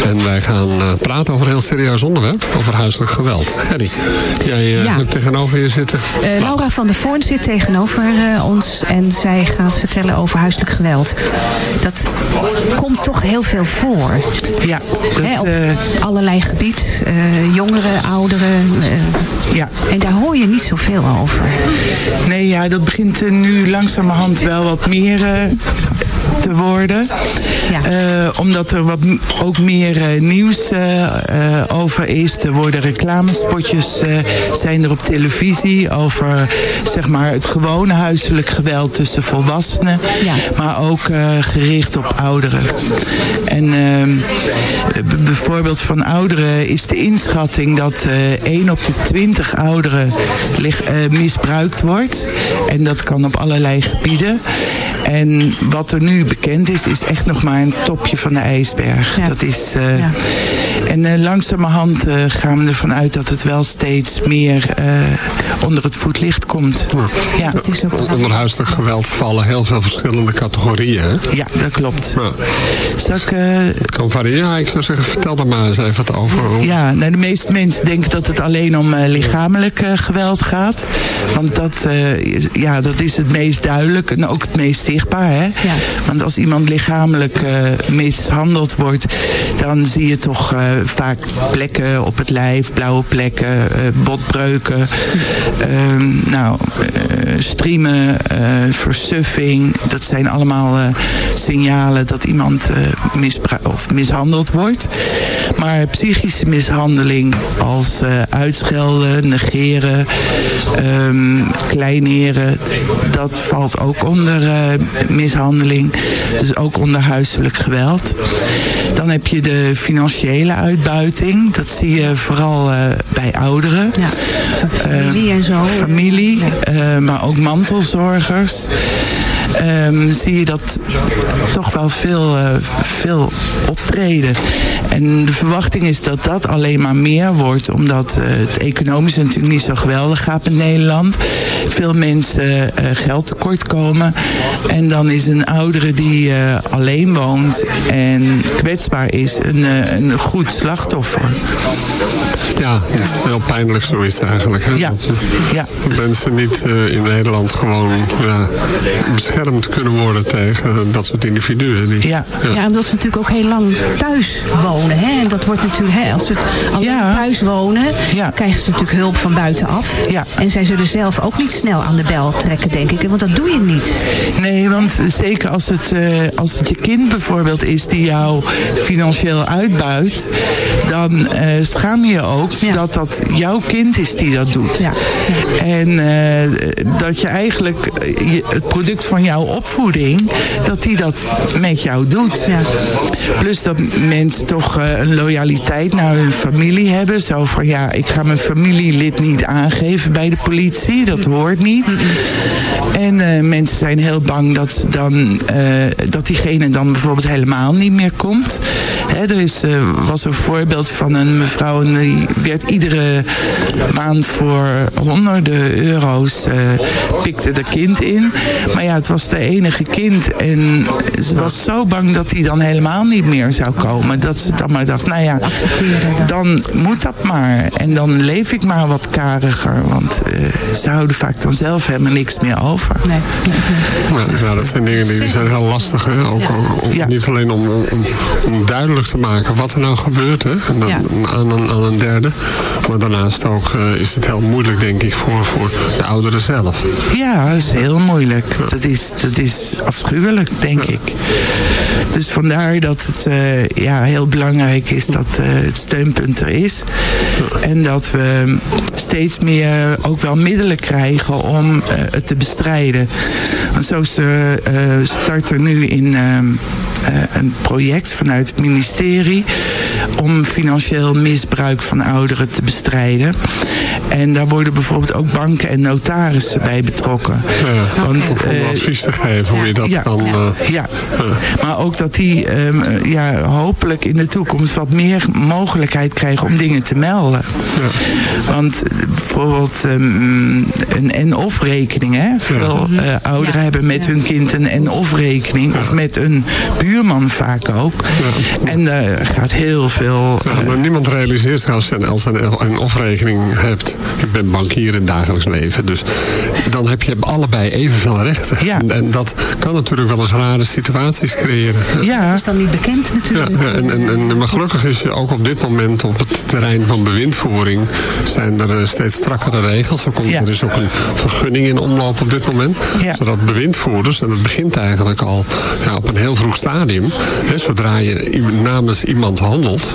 En wij gaan eh, praten over een heel serieus onderwerp, over huiselijk geweld. Gerry, jij eh, Ja. hebt tegenover je zitten. Eh, Laura van der Voorn zit tegenover eh, ons en zij gaat vertellen over huiselijk geweld. Dat komt toch heel veel voor. Ja, dat, op eh, allerlei gebied. eh, jongeren, ouderen. ja. En daar hoor je niet zoveel over. Nee, ja, dat begint nu langzamerhand wel wat meer eh, te worden. Eh, omdat er wat ook meer eh, nieuws eh, over is. Er worden reclamespotjes zijn er op televisie over zeg maar, het gewone huiselijk geweld tussen volwassenen. Maar ook gericht op ouderen. En ehm, bijvoorbeeld van ouderen is de inschatting dat eh 1 op de 20 ouderen lig- misbruikt wordt. En dat kan op allerlei gebieden. En wat er nu bekend is, is echt nog maar een topje van de ijsberg. Dat is, eh, En eh, langzamerhand eh, gaan we ervan uit dat het wel steeds meer eh, onder het voetlicht komt. Ja. Onder huiselijk geweld vallen heel veel verschillende categorieën. Hè? Ja, dat klopt. Zal ik, Het kan variëren. Ja, ik zou zeggen, vertel er maar eens even wat over. Ja, nou, de meeste mensen denken dat het alleen om eh, lichamelijk geweld gaat. Want dat, eh, is- ja, dat is het meest duidelijk en ook het meest zichtbaar. Hè? Want als iemand lichamelijk mishandeld wordt, dan zie je toch eh, vaak plekken op het lijf, blauwe plekken, eh, botbreuken, ehm, nou, eh, striemen, eh, versuffing. Dat zijn allemaal signalen dat iemand of mishandeld wordt. Maar psychische mishandeling als uitschelden, negeren, ehm, kleineren, dat valt ook onder mishandeling. Dus ook onder huiselijk geweld. Dan heb je de financiële uitbuiting. Dat zie je vooral eh, bij ouderen. Familie en zo. Familie, eh, maar ook mantelzorgers. Ehm, zie je dat toch wel veel, eh, veel optreden. En de verwachting is dat dat alleen maar meer wordt. Omdat eh, het economisch natuurlijk niet zo geweldig gaat in Nederland. Veel mensen eh, geld tekort komen. En dan is een oudere die alleen woont en kwetsbaar is een, een goed slachtoffer. Ja, het is heel pijnlijk zoiets eigenlijk. Hè? Ja. Dat, eh, mensen niet in Nederland gewoon ja, beschermd kunnen worden tegen dat soort individuen. Die, ja. Ja, omdat ze natuurlijk ook heel lang thuis wonen. Hè? En dat wordt natuurlijk, hè, als ze het alleen thuis wonen, krijgen ze natuurlijk hulp van buitenaf. En zij zullen zelf ook niet snel aan de bel trekken, denk ik. Want dat doe je niet. Nee, want zeker als het, eh, als het je kind bijvoorbeeld is die jou financieel uitbuit, dan eh, schaam je je ook dat dat jouw kind is die dat doet. En eh, dat je eigenlijk je- het product van jouw opvoeding, dat die dat met jou doet. Plus dat mensen toch eh, een loyaliteit naar hun familie hebben. Zo van ja, ik ga mijn familielid niet aangeven bij de politie. Dat hoort niet. En eh, mensen zijn heel bang dat, ze dan, eh, dat diegene dan bijvoorbeeld helemaal niet meer komt. Hè, er is, eh, was een voorbeeld van een mevrouw en die werd iedere maand voor honderden euro's eh, pikte de kind in. Maar ja, het was de enige kind en ze was zo bang dat hij dan helemaal niet meer zou komen. Dat ze dan maar dacht, nou ja, dan moet dat maar. En dan leef ik maar wat kariger, want eh, ze houden vaak dan zelf helemaal niks meer over. Ja, ja, dat zijn dingen die, die zijn heel lastig. Hè? Ook, ook- Niet alleen om, om, om duidelijk te maken wat er nou gebeurt hè? En dan, aan, aan, aan een derde. Maar daarnaast ook eh, is het heel moeilijk, denk ik, voor, voor de ouderen zelf. Ja, dat is heel moeilijk. Dat is, dat is afschuwelijk, denk ik. Dus vandaar dat het eh, ja, heel belangrijk is dat eh, het steunpunt er is. En dat we steeds meer ook wel middelen krijgen om het te bestrijden. Want zo start er nu in... eh, een project vanuit het ministerie om financieel misbruik van ouderen te bestrijden. En daar worden bijvoorbeeld ook banken en notarissen bij betrokken. Ja, Want, om eh, advies te geven hoe je dat ja, kan... eh, ja, maar ook dat die ehm, ja, hopelijk in de toekomst wat meer mogelijkheid krijgen om dingen te melden. Want eh, bijvoorbeeld ehm, een en-of rekening. Hè? Veel eh, ouderen hebben met hun kind een en-of rekening. Of met een buurman vaak ook. En daar gaat heel veel... Ja, maar niemand realiseert zich als je een, als je een, een of-rekening hebt. Ik ben bankier in het dagelijks leven. Dus dan heb je allebei evenveel rechten. En, en dat kan natuurlijk wel eens rare situaties creëren. Het is dan niet bekend natuurlijk. Ja, en, en, en, maar gelukkig is ook op dit moment op het terrein van bewindvoering zijn er eh, steeds strakkere regels. Er, komt, er is ook een vergunning in omloop op dit moment. Zodat bewindvoerders, en dat begint eigenlijk al ja, op een heel vroeg stadium. Hè, zodra je namens iemand handelt,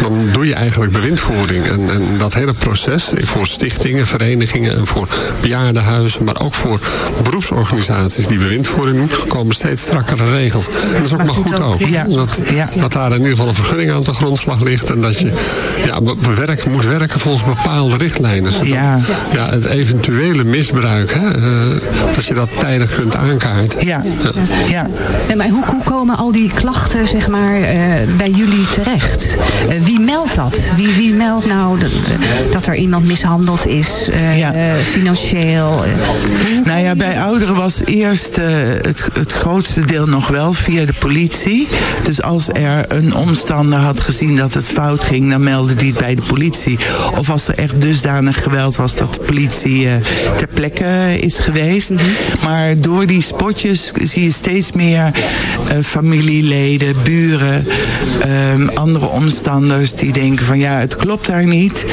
dan doe je eigenlijk bewindvoering. En, en dat hele proces voor stichtingen, verenigingen en voor bejaardenhuizen, maar ook voor beroepsorganisaties die bewindvoering doen, komen steeds strakkere regels. En dat is ook maar goed ook. Dat, dat daar in ieder geval een vergunning aan de grondslag ligt en dat je ja, bewerk, moet werken volgens bepaalde richtlijnen. Zodat, Ja. ja, het eventuele misbruik, hè, eh, dat je dat tijdig kunt aankaarten. Ja. ja. En maar hoe, hoe komen al die klachten zeg maar, eh, bij jullie terecht? Eh, wie meldt dat? Wie, wie meldt nou dat, dat er iemand mishandeld is, eh, eh, financieel? eh? Nou ja, bij ouderen was eerst het, het grootste deel nog wel via de politie. Dus als er een omstander had gezien dat het fout ging, dan meldde die het bij de politie. Of als er echt dusdanig geweld was dat de politie ter plekke is geweest. Maar door die spotjes zie je steeds meer familieleden, buren, ehm, andere omstanders die denken van ja, het klopt daar niet.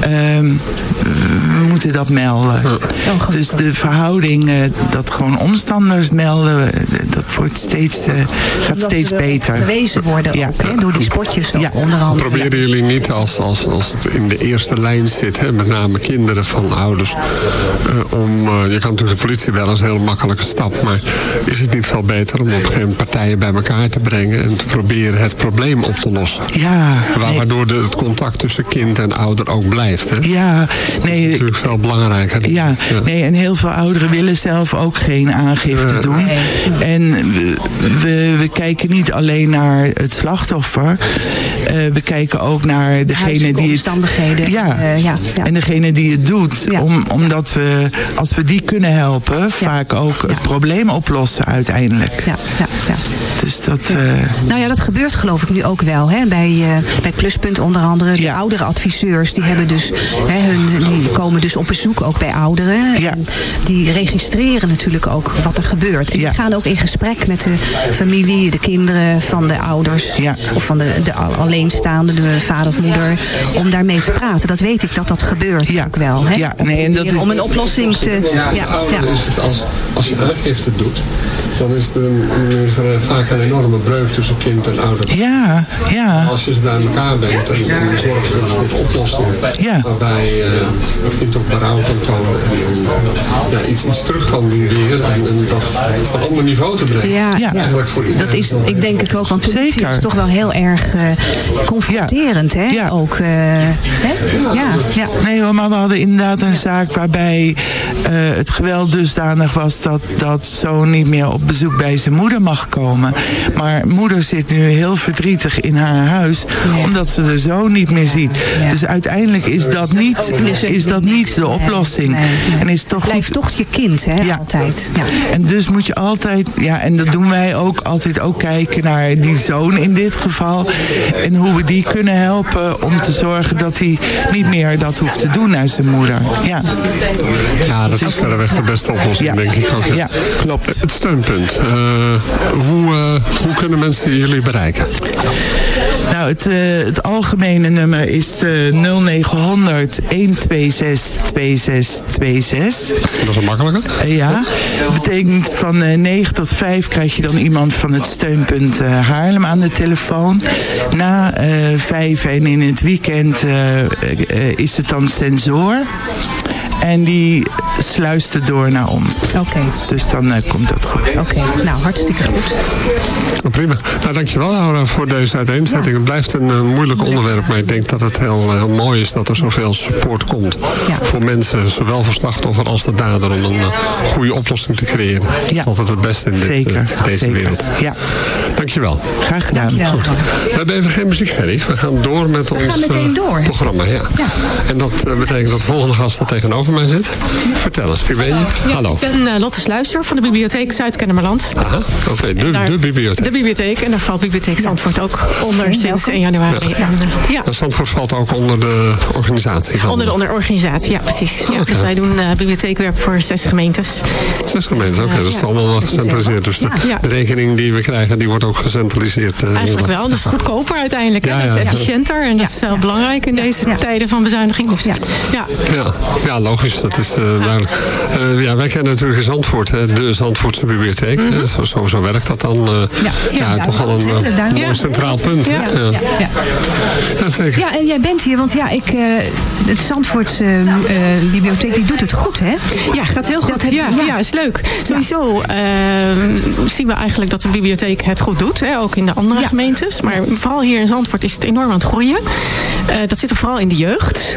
Ehm, we moeten dat melden. Dus de verhouding eh, dat gewoon omstanders melden, dat wordt steeds, eh, gaat steeds beter. Bewezen worden ook, hè, door die spotjes ook, onder andere. Proberen jullie niet als, als, als het in de eerste lijn zit, hè, met name kinderen van ouders, eh, om, je kan natuurlijk de politie dat is een heel makkelijke stap, maar is het niet veel beter om op een gegeven moment partijen bij elkaar te brengen en te proberen het probleem op te lossen? Ja. Wa- Waardoor de, het contact tussen kind en ouder ook blijft. Hè? Ja, Dat nee. is natuurlijk veel belangrijker. Ja, nee, en heel veel ouderen willen zelf ook geen aangifte Ja. doen. En we, we, we kijken niet alleen naar het slachtoffer. Eh, we kijken ook naar degene die het... omstandigheden. Ja, Eh, ja, ja. en degene die het doet. Om, omdat we, als we die kunnen helpen, vaak ook het probleem oplossen uiteindelijk. Ja, ja, ja. Dus dat... eh, Nou ja, dat gebeurt geloof ik nu ook wel. Hè? Bij, eh, bij Pluspunt onder andere. De oudere adviseurs die, hebben dus, hè, hun, die komen dus op bezoek ook bij ouderen. En die registreren natuurlijk ook wat er gebeurt. En die gaan ook in gesprek met de familie, de kinderen van de ouders. Of van de, de alleenstaande, de vader of moeder. Om daarmee te praten. Dat weet ik dat dat gebeurt ook wel. Hè? Ja, nee, en dat is- Om een oplossing te... Ja, ja, ouder is het als, als je aangifte doet, dan is er, een- is er vaak een enorme breuk tussen kind en ouder. Ja, ja. Als je bij elkaar bent en, je zorgt voor een soort oplossing waarbij eh, het kind ook berouw kan komen en, ja, iets, iets terug kan weer en, en dat op een ander niveau te brengen. Ja, ja. Eigenlijk voor iedereen dat is, ik denk het ook, want politie Zeker. is toch wel heel erg eh, confronterend, hè? Ook, eh, hè? Ja, ja. Nee hoor, maar we hadden inderdaad een zaak waarbij eh, het geweld dusdanig was dat, dat zoon niet meer op bezoek bij zijn moeder mag komen. Maar moeder zit nu heel verdrietig in haar huis omdat ze de zoon niet meer ziet. Dus uiteindelijk is dat niet, is dat niet de oplossing. En is toch Blijft toch je kind, hè, altijd. Ja. En dus moet je altijd, ja, en dat doen wij ook, altijd ook kijken naar die zoon in dit geval. En hoe we die kunnen helpen om te zorgen dat hij niet meer dat hoeft te doen naar zijn moeder. Ja, Ja, dat is verreweg de beste oplossing, denk ik ook. Ja, klopt. Het steunpunt. Eh, hoe, eh, hoe kunnen mensen jullie bereiken? Nou, het, eh, het algemene nummer is eh 0900 126 2626. Dat is een makkelijke. Eh, ja, dat betekent van eh 9 tot 5 krijg je dan iemand van het steunpunt eh, Haarlem aan de telefoon. Na eh 5 en in het weekend eh, eh, is het dan sensor. En die sluist door naar ons. Oké. Dus dan eh, komt dat goed. Oké, nou hartstikke goed. Oh, prima. Nou, dankjewel Laura voor deze uiteenzetting. Het blijft een eh, moeilijk onderwerp, maar ik denk dat het heel, eh, heel mooi is dat er zoveel support komt. Voor mensen, zowel voor slachtoffer als de dader, om een goede oplossing te creëren. Dat is altijd het beste in dit, Zeker, eh, deze zeker. wereld. Ja. Dankjewel. Graag gedaan. Goed. We hebben even geen muziek, Gerry. We gaan door met ons gaan meteen door. programma. Ja. En dat betekent dat de volgende gast al tegenover mij zit. Vertel eens, wie ben je? Hallo. Ik ben eh, Lotte Sluister van de Bibliotheek Zuid-Kennemerland. Aha, oké. De, Daar- de bibliotheek. De bibliotheek. En daar valt Bibliotheek Zandvoort ook onder sinds 1 januari. En, eh, ja. En Zandvoort valt ook onder de organisatie van Onder de onder organisatie, ja precies. Ja. Dus wij doen eh, bibliotheekwerk voor zes gemeentes. Zes gemeenten, oké. dat is allemaal wel gecentraliseerd. Dus de, Ja. de rekening die we krijgen, die wordt ook gecentraliseerd. eh, Eigenlijk wel. Dat is goedkoper uiteindelijk. Ja, dat is ja. efficiënter. En dat is wel belangrijk in deze tijden van bezuiniging. Dus, ja. Ja, ja, logisch. Dat is eh, duidelijk. Eh, ja, wij kennen natuurlijk in Zandvoort, hè, de Zandvoortse bibliotheek. hè. Zo, zo, zo werkt dat dan. eh, ja, ja, toch wel een mooi centraal punt. Ja. Ja. Ja. Ja, zeker. Ja, en jij bent hier, want ja, ik, eh het Zandvoortse eh, bibliotheek, die doet het goed, hè? Ja, gaat heel goed. ja, ja. is leuk. Sowieso eh, zien we eigenlijk dat de bibliotheek het goed doet. Hè, ook in de andere gemeentes. Maar vooral hier in Zandvoort is het enorm aan het groeien. Eh, dat zit er vooral in de jeugd.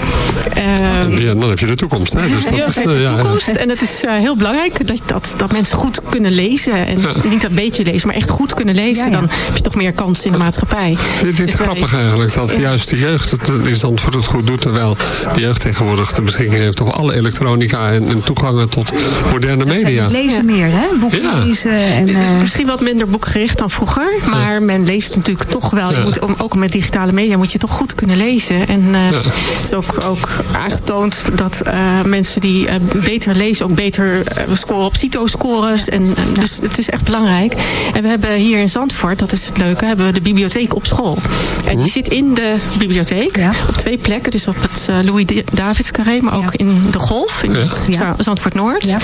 Eh, Ja, dan heb je de toekomst. Hè. Dus dat is, eh, de ja, toekomst. En het is eh, heel belangrijk dat, dat, dat mensen goed kunnen lezen. En niet een beetje lezen, maar echt goed kunnen lezen. Dan heb je toch meer kans in de maatschappij. Vind je het Dus wij- grappig eigenlijk dat juist de jeugd het in Zandvoort het goed doet, terwijl de jeugd tegenwoordig de beschikking heeft over alle elektronica en, en toegangen tot moderne media. Zij lezen meer, hè? Boeken Ja. lezen en... Het is eh, misschien wat minder boekgericht dan vroeger. Maar men leest natuurlijk toch wel. Je Ja. moet, om- ook met digitale media moet je toch goed kunnen lezen. En eh, het is ook, ook aangetoond dat eh, mensen die eh, beter lezen... ook beter eh, scoren op CITO-scores. En, en dus het is echt belangrijk. En we hebben hier in Zandvoort, dat is het leuke... hebben we de bibliotheek op school. En die zit in de bibliotheek. Op twee plekken. Dus op het eh, Louis Davids Carré. Maar ook in de Golf. In Ja. Zandvoort Noord.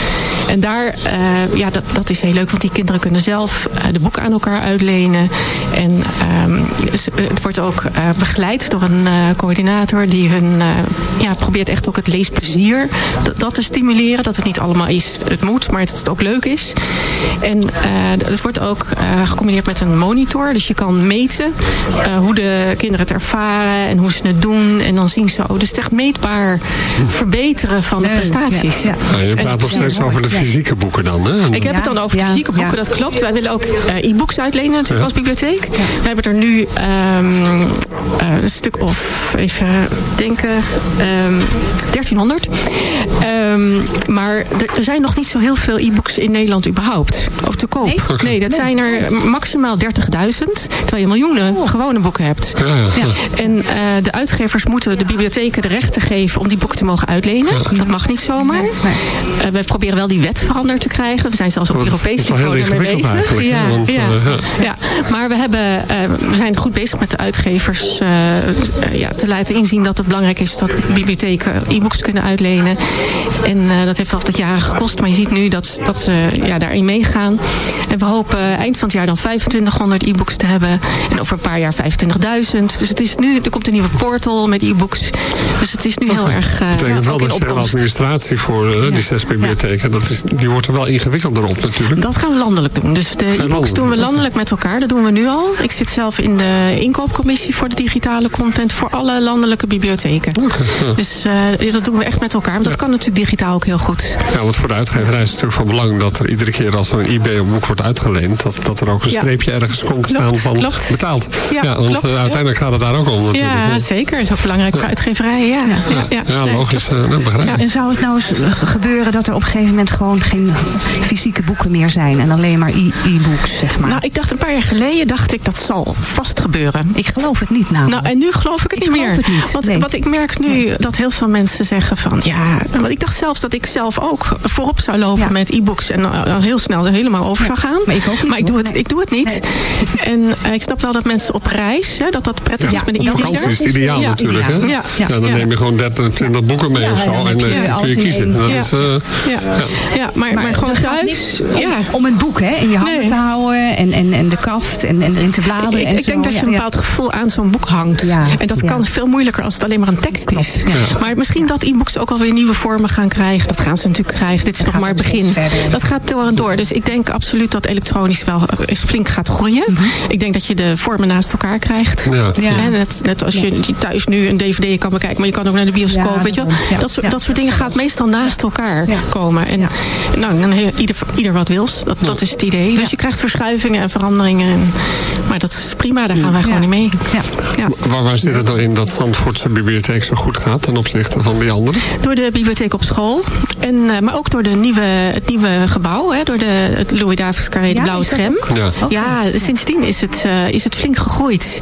En daar, eh, ja, dat, dat is heel leuk. Want die kinderen kunnen zelf eh, de boeken aan elkaar uitlenen. En ehm, het wordt ook eh, begeleid door een eh, coördinator. Die hun, eh, ja, probeert echt ook het leesplezier dat, dat te stimuleren. Dat het niet allemaal is, het moet, maar dat het ook leuk is. En eh, het wordt ook eh, gecombineerd met een monitor. Dus je kan meten eh, hoe de kinderen het ervaren en hoe ze het doen. En dan zien ze, oh, dus het is echt meetbaar verbeteren van de prestaties. Ja, je praat nog steeds over de fysieke boeken dan, hè? Ik heb het dan over fysieke boeken, dat klopt. Wij willen ook e-books uitlenen natuurlijk als bibliotheek. We hebben er nu ehm, eh, een stuk of, even denken, ehm 1300. Ehm, maar er, er zijn nog niet zo heel veel e-books in Nederland überhaupt. Of te koop. Nee, dat zijn er maximaal 30.000. Terwijl je miljoenen gewone boeken hebt. Ja, ja. En eh, de uitgevers moeten de bibliotheken de rechten geven om die boeken te mogen uitlenen. Dat mag niet zomaar. Eh, we proberen wel die wet veranderd te krijgen. We zijn zelfs op Europees niveau ermee bezig. Ja, Want, ja, eh, ja. ja. Maar we, hebben, eh, we zijn goed bezig met de uitgevers eh, eh, ja, te laten inzien dat het belangrijk is dat bibliotheken e-books kunnen uitlenen. En eh, dat heeft altijd jaren gekost. Maar je ziet nu dat, dat ze ja, daarin meegaan. En we hopen eind van het jaar dan 2500 e-books te hebben. En over een paar jaar 25.000. Dus het is nu, er komt een nieuwe portal met e-books. Dus het is nu heel erg eh, Dat betekent wel dat je administratie voor eh, die zes bibliotheken, dat is, die wordt er wel ingewikkelder op natuurlijk. Dat gaan we landelijk doen. Dus de e-books doen we landelijk met elkaar. Dat doen we nu al. Ik zit zelf in de inkoopcommissie voor de digitale content voor alle landelijke bibliotheken. Dus eh, dat doen we echt met elkaar. Maar dat kan natuurlijk digitaal ook heel goed. Ja, want voor de uitgeverij is het natuurlijk van belang dat er iedere keer als er een IB-boek wordt uitgeleend, dat, dat er ook een Ja. streepje ergens komt te staan van klopt. betaald. Ja, want klopt, eh, ja. uiteindelijk gaat het daar ook om natuurlijk. Ja, zeker. Is ook belangrijk voor uitgeverijen. Ja, ja, ja. Logisch. eh, dat begrijp ik. En zou het nou eens gebeuren dat er op een gegeven moment gewoon geen fysieke boeken meer zijn en alleen maar e- e-books, zeg maar? Nou, ik dacht een paar jaar geleden, dacht ik, dat zal vast gebeuren. Ik geloof het niet nou. Nou, en nu geloof ik het niet geloof meer. het niet, Want nee. wat ik merk nu, dat heel veel mensen zeggen van, ja... Want ik dacht zelfs dat ik zelf ook voorop zou lopen met e-books... en eh, heel snel er helemaal over zou gaan. maar ik ook niet, Maar ik doe het, ik doe het niet. En eh, ik snap wel dat mensen op reis, hè, dat dat prettig Ja, is met een op e-reader. vakantie is het ideaal Ja, natuurlijk. Hè? Ja, Ja, dan neem je gewoon 30, 20 boeken mee Ja, of zo. En dan kun alles je kiezen. Dat Ja. is, eh, Ja, ja. maar, maar, gewoon thuis... Ja. om een boek hè, in je handen Nee. te houden en, en, en de kaft en, en erin te bladeren. Ik, en ik zo. denk dat je een bepaald gevoel aan zo'n boek hangt. Ja, en dat kan veel moeilijker als het alleen maar een tekst is. Maar misschien dat e-books ook alweer nieuwe vormen gaan krijgen. Dat gaan ze natuurlijk krijgen. Dit is nog maar het begin. Dat gaat door en door. Dus ik denk absoluut dat elektronisch wel is flink gaat groeien. Ik denk dat je de vormen naast elkaar krijgt. Ja. Net, net als je thuis nu een dvd kan bekijken, maar je kan ook naar de bioscoop. Ja, weet je wel? Dat, soort, Ja. dat soort dingen gaat meestal naast elkaar komen. En nou, dan ieder, ieder wat wils. Dat, dat is het idee. Dus je krijgt verschuivingen en veranderingen. En, maar dat is prima, daar gaan wij gewoon in mee. Ja. Waar, waar zit het dan in dat Zandvoortse bibliotheek zo goed gaat ten opzichte van die andere? Door de bibliotheek op school. En, eh, maar ook door de nieuwe, het nieuwe gebouw. Hè, door de, het Louis Davids Carré, de Ja, blauwe dat tram. Ja. Ja, sindsdien is het, eh, is het flink gegroeid.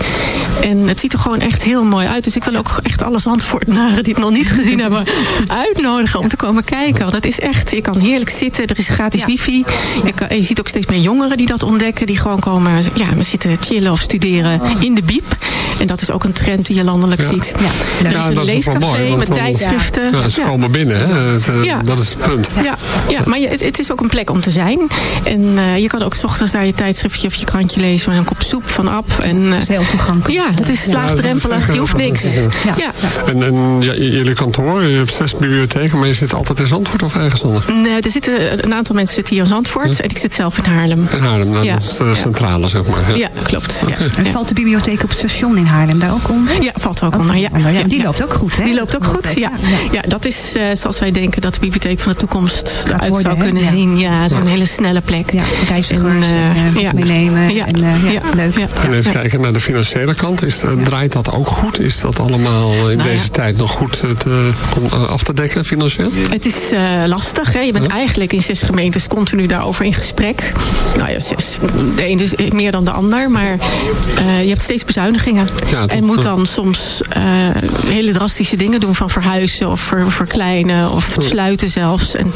En het ziet er gewoon echt heel mooi uit. Dus ik wil ook echt alle Zandvoortenaren die het nog niet gezien hebben... [LAUGHS] uitnodigen om te komen kijken. Want het is echt, je kan heerlijk zitten. Er is gratis wifi. Je, kan, je ziet ook steeds meer jongeren die dat ontdekken. Die gewoon komen ja, we zitten chillen of studeren in de biep. En dat is ook een trend die je landelijk ziet. Er is Ja, een dat is wel leescafé mooi, met tijdschriften. Ja. Komen binnen, hè? Het, eh, Ja. Dat is het punt. Ja, ja maar je, het, het is ook een plek om te zijn. En eh, je kan ook 's ochtends daar je tijdschriftje of je krantje lezen met een kop soep van Ab. En, dat is heel toegankelijk. Ja, het is laagdrempelig. Je hoeft niks. Ja. En, en jullie kantoor, je hebt zes bibliotheken, maar je zit altijd in Zandvoort of ergens anders? Nee, er zitten, een aantal mensen zitten hier in Zandvoort. En ik zit zelf in Haarlem. In Haarlem, nou, Ja. dat is de centrale, zeg maar. Ja, klopt. Ja. En valt de bibliotheek op het station in Haarlem daar ook onder? Ja, valt er ook onder. Ja. Ja, die loopt ook goed, hè? Die loopt ook goed, ja. Ja, dat is eh, zoals wij denken dat de bibliotheek van de toekomst eruit worden, zou kunnen zien. Ja, zo'n hele snelle plek. Ja, reizigers en, eh, meenemen Ja, en, eh, ja, leuk. En even kijken naar de financiële kant. Is, eh, draait dat ook goed? Is dat allemaal in Nou ja. deze tijd nog goed eh, te, om, eh, af te dekken financieel? Het is eh, lastig. Hè? Je bent eigenlijk in zes gemeentes continu daarover in gesprek. Nou ja, zes. De ene is meer dan de ander. Maar eh, je hebt steeds bezuinigingen. En moet dan soms eh, hele drastische dingen doen. Van verhuizen of ver- verkleinen of sluiten zelfs. En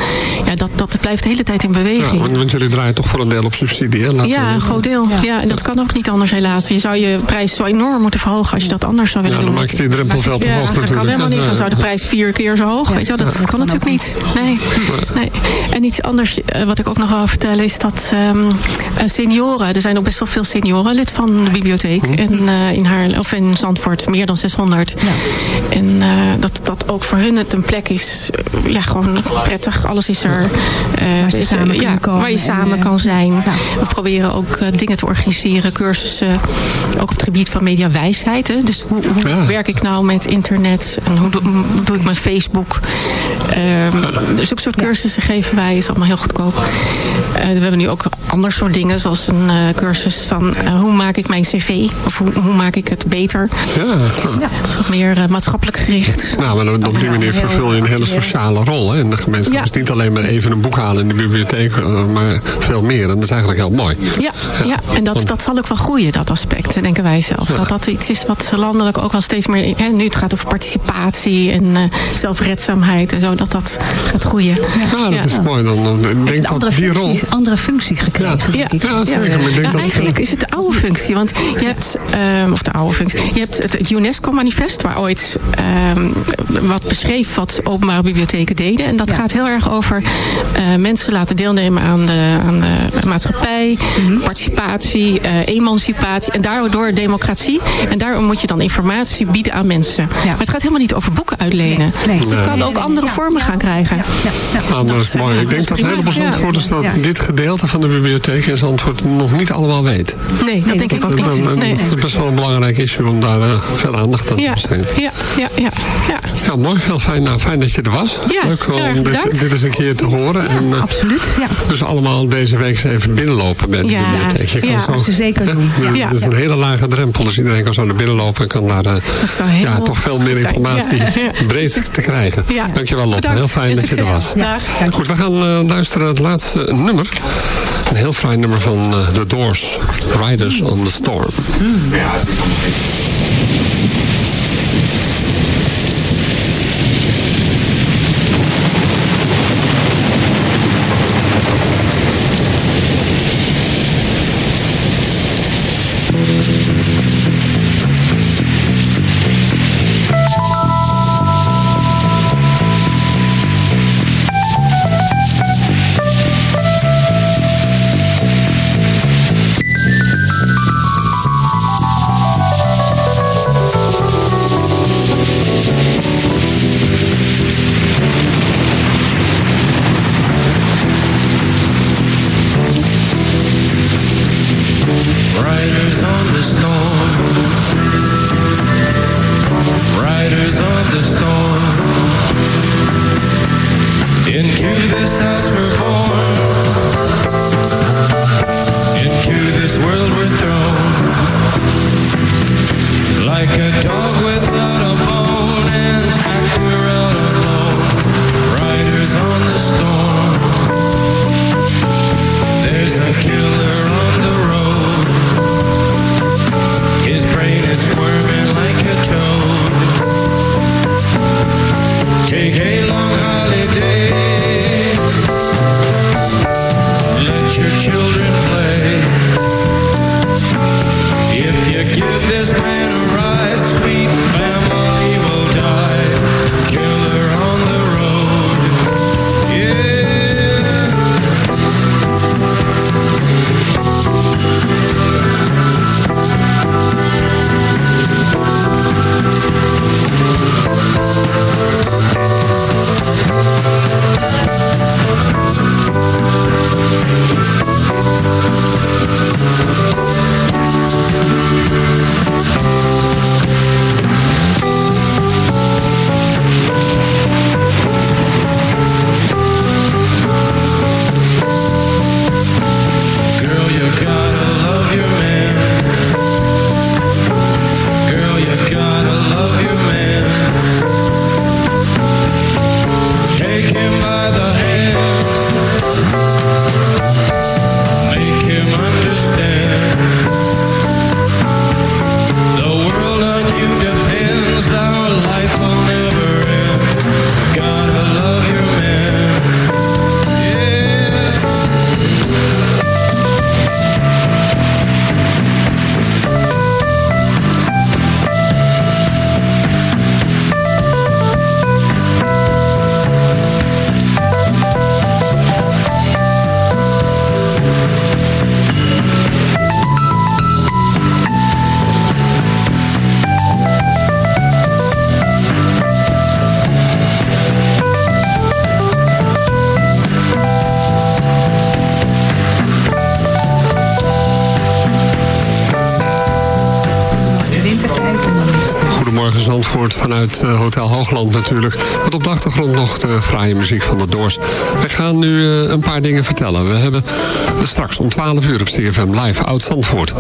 ja, dat, dat blijft de hele tijd in Ja, beweging. want, want jullie draaien toch voor een deel op subsidie, hè? Laten Ja, een groot deel. Ja. en dat kan ook niet anders helaas. Je zou je prijs zo enorm moeten verhogen als je dat anders zou Ja, willen dan doen. maak je die drempel veel te ja, hoog dat natuurlijk. kan helemaal niet. Dan Ja, zou de ja. prijs vier keer zo hoog. weet je wel. Dat kan natuurlijk niet. Nee. nee. En iets anders eh, wat ik ook nog wil vertellen is dat ehm, eh, senioren, er zijn ook best wel veel senioren lid van de bibliotheek. Hm. En eh, in haar of in Zandvoort meer dan 600. En eh, dat, dat ook voor hun het een plek is, eh, ja, gewoon prettig. Alles is er. eh, Waar samen ja, kunnen komen Waar je en, samen eh, kan zijn. We proberen ook dingen te organiseren, cursussen. Ook op het gebied van mediawijsheid. Hè. Dus hoe, hoe Ja. werk ik nou met internet? En hoe doe, hoe doe ik met Facebook? Ehm, dus ook soort cursussen geven wij. is allemaal heel goedkoop. Eh, we hebben nu ook ander soort dingen. Zoals een eh, cursus van hoe maak ik mijn cv? Of hoe, hoe maak ik het beter? Ja. Dat is wat meer maatschappelijk gericht. Nou, maar op die manier vervul een hele sociale rol hè, in de gemeenschap. Ja. Dus niet alleen maar even een boek halen in de bibliotheek, eh, maar veel meer. En dat is eigenlijk heel mooi. Ja, ja. en dat, dat zal ook wel groeien, dat aspect, denken wij zelf. Dat dat iets is wat landelijk ook wel steeds meer... Hè, nu het gaat over participatie en eh, zelfredzaamheid en zo, dat dat gaat groeien. Ja, dat is mooi. Dan, dan- ik denk dat andere, die rol... functie, andere functie gekregen. Ja, zeker. Maar ik denk Nou, dat, eigenlijk is het de oude functie. Want je hebt, ehm, of de oude functie, je hebt het, het UNESCO-manifest, waar ooit ehm, wat beschreef wat openbare bibliotheken deden. En dat gaat heel erg over eh, mensen laten deelnemen aan de, aan de maatschappij, participatie, eh, emancipatie en daardoor democratie. En daarom moet je dan informatie bieden aan mensen. Maar het gaat helemaal niet over boeken uitlenen. Dus het kan ook andere vormen gaan krijgen. Ah, dat is mooi. Ik denk dat een heleboel Ja. Zandvoorters dat dit gedeelte van de bibliotheek in Zandvoort nog niet allemaal weet. Nee, dat denk ik ook Dat, niet. dat- Nee. dat is best wel een belangrijk issue om daar eh, veel aandacht aan te Ja, besteden. ja, ja, ja, ja. Ja, mooi. Heel fijn. Nou, fijn dat je er was. Ja, Leuk om dit, dit eens een keer te horen. en, eh, Absoluut, ja. Dus allemaal deze week eens even binnenlopen bij de Ja, bibliotheek. Je kan ja. zo, Dat ze zeker hè, doen. Ja. Het is een hele lage drempel, dus iedereen kan zo naar binnen lopen en kan daar eh, ja, toch veel meer informatie Ja, ja. breed te krijgen. Ja. Dankjewel Lotte, Bedankt. heel fijn dat je er was. Goed, we gaan eh, luisteren naar het laatste nummer. Een heel fraai nummer van eh, The Doors, Riders on the Storm. Riders Eh, Hotel Hoogland natuurlijk. Met op de achtergrond nog de fraaie muziek van de Doors. We gaan nu eh, een paar dingen vertellen. We hebben straks om 12 uur op CFM Live Oud Zandvoort.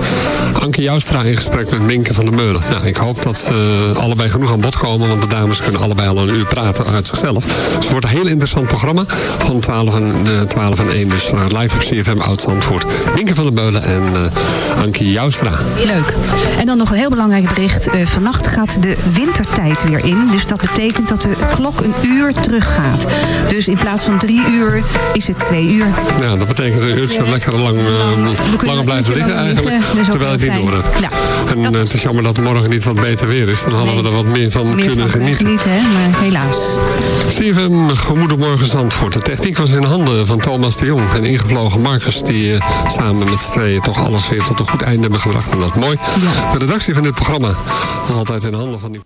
Anke Joustra in gesprek met Minke van der Meulen. Nou, ik hoop dat ze allebei genoeg aan bod komen. Want de dames kunnen allebei al een uur praten uit zichzelf. Dus het wordt een heel interessant programma. Van 12 en, 12 en 1 dus live op CFM Oud Zandvoort. Minke van der Meulen en eh Anke Joustra. Leuk. En dan nog een heel belangrijk bericht. Vannacht gaat de wintertijd weer in. Dus dat betekent dat de klok een uur teruggaat. Dus in plaats van drie uur is het twee uur. Ja, dat betekent een uurtje lekker lang, eh, langer blijven liggen eigenlijk. liggen, terwijl het niet door hebt. en eh, het is jammer dat morgen niet wat beter weer is. Dan hadden we er wat meer van Meer kunnen van genieten. genieten, hè? maar helaas. CFM, goedemorgen Zandvoort. De techniek was in handen van Thomas de Jong. En ingevlogen Marcus die eh, samen met z'n tweeën toch alles weer tot een goed einde hebben gebracht. En dat is mooi. De redactie van dit programma was altijd in handen van die...